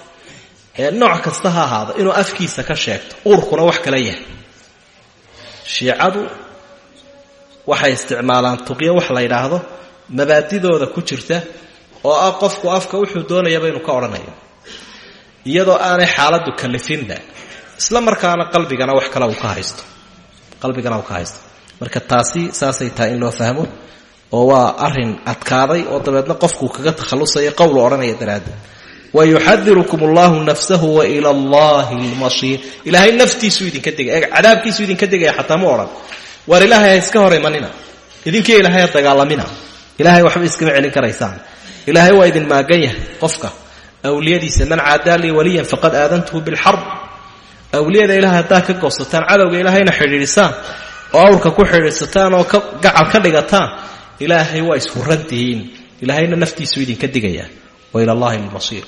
nooc kasta ha ahaado inuu afkiisa ka sheegto uurkuna wax kala yahay. Shiicadu waxay isticmaalaan tuqyo wax la yidhaahdo mabaadidooda ku jirta oo ah qofku afka wuxuu doonayaba inuu ka odhanayo iyadoo aanay xaaladdu kalifinba isla markaana qalbigana wax kale uu ka haysto. Qalbigana uu ka haysto. Marka taasi saasay tahay in loo fahmo oo waa arrin adkaaday oo dabeedna qofkuu kaga takhallusayo qowlu odhanaya daraaddeed. Wayuxadirukum allahu nafsahu wa ila allahi lmasiir ilaahay naftiisuu idinka degay cadaabkiisuu idinka degaya xataa ma odhan. Waar ilaahay ha iska hor imanina idinkii ilaahay ha dagaalamina. Ilaahay waxba iskama celin karaysaan. Ilaahay waa idin maagan yahay qofka. Awliyadiisa man caadaa lii waliyan faqad aadantuhu bilxarb. Awliyada ilahay haddaa ka goosataan cadowga ilaahayna xidhiidhisaan oo awrka ku xidhiidhsataan oo gacal ka dhigataan ilaahay waa ishurantihiin ilaahayna naftiisuu idinka digayaa wa ila allahi lmasiir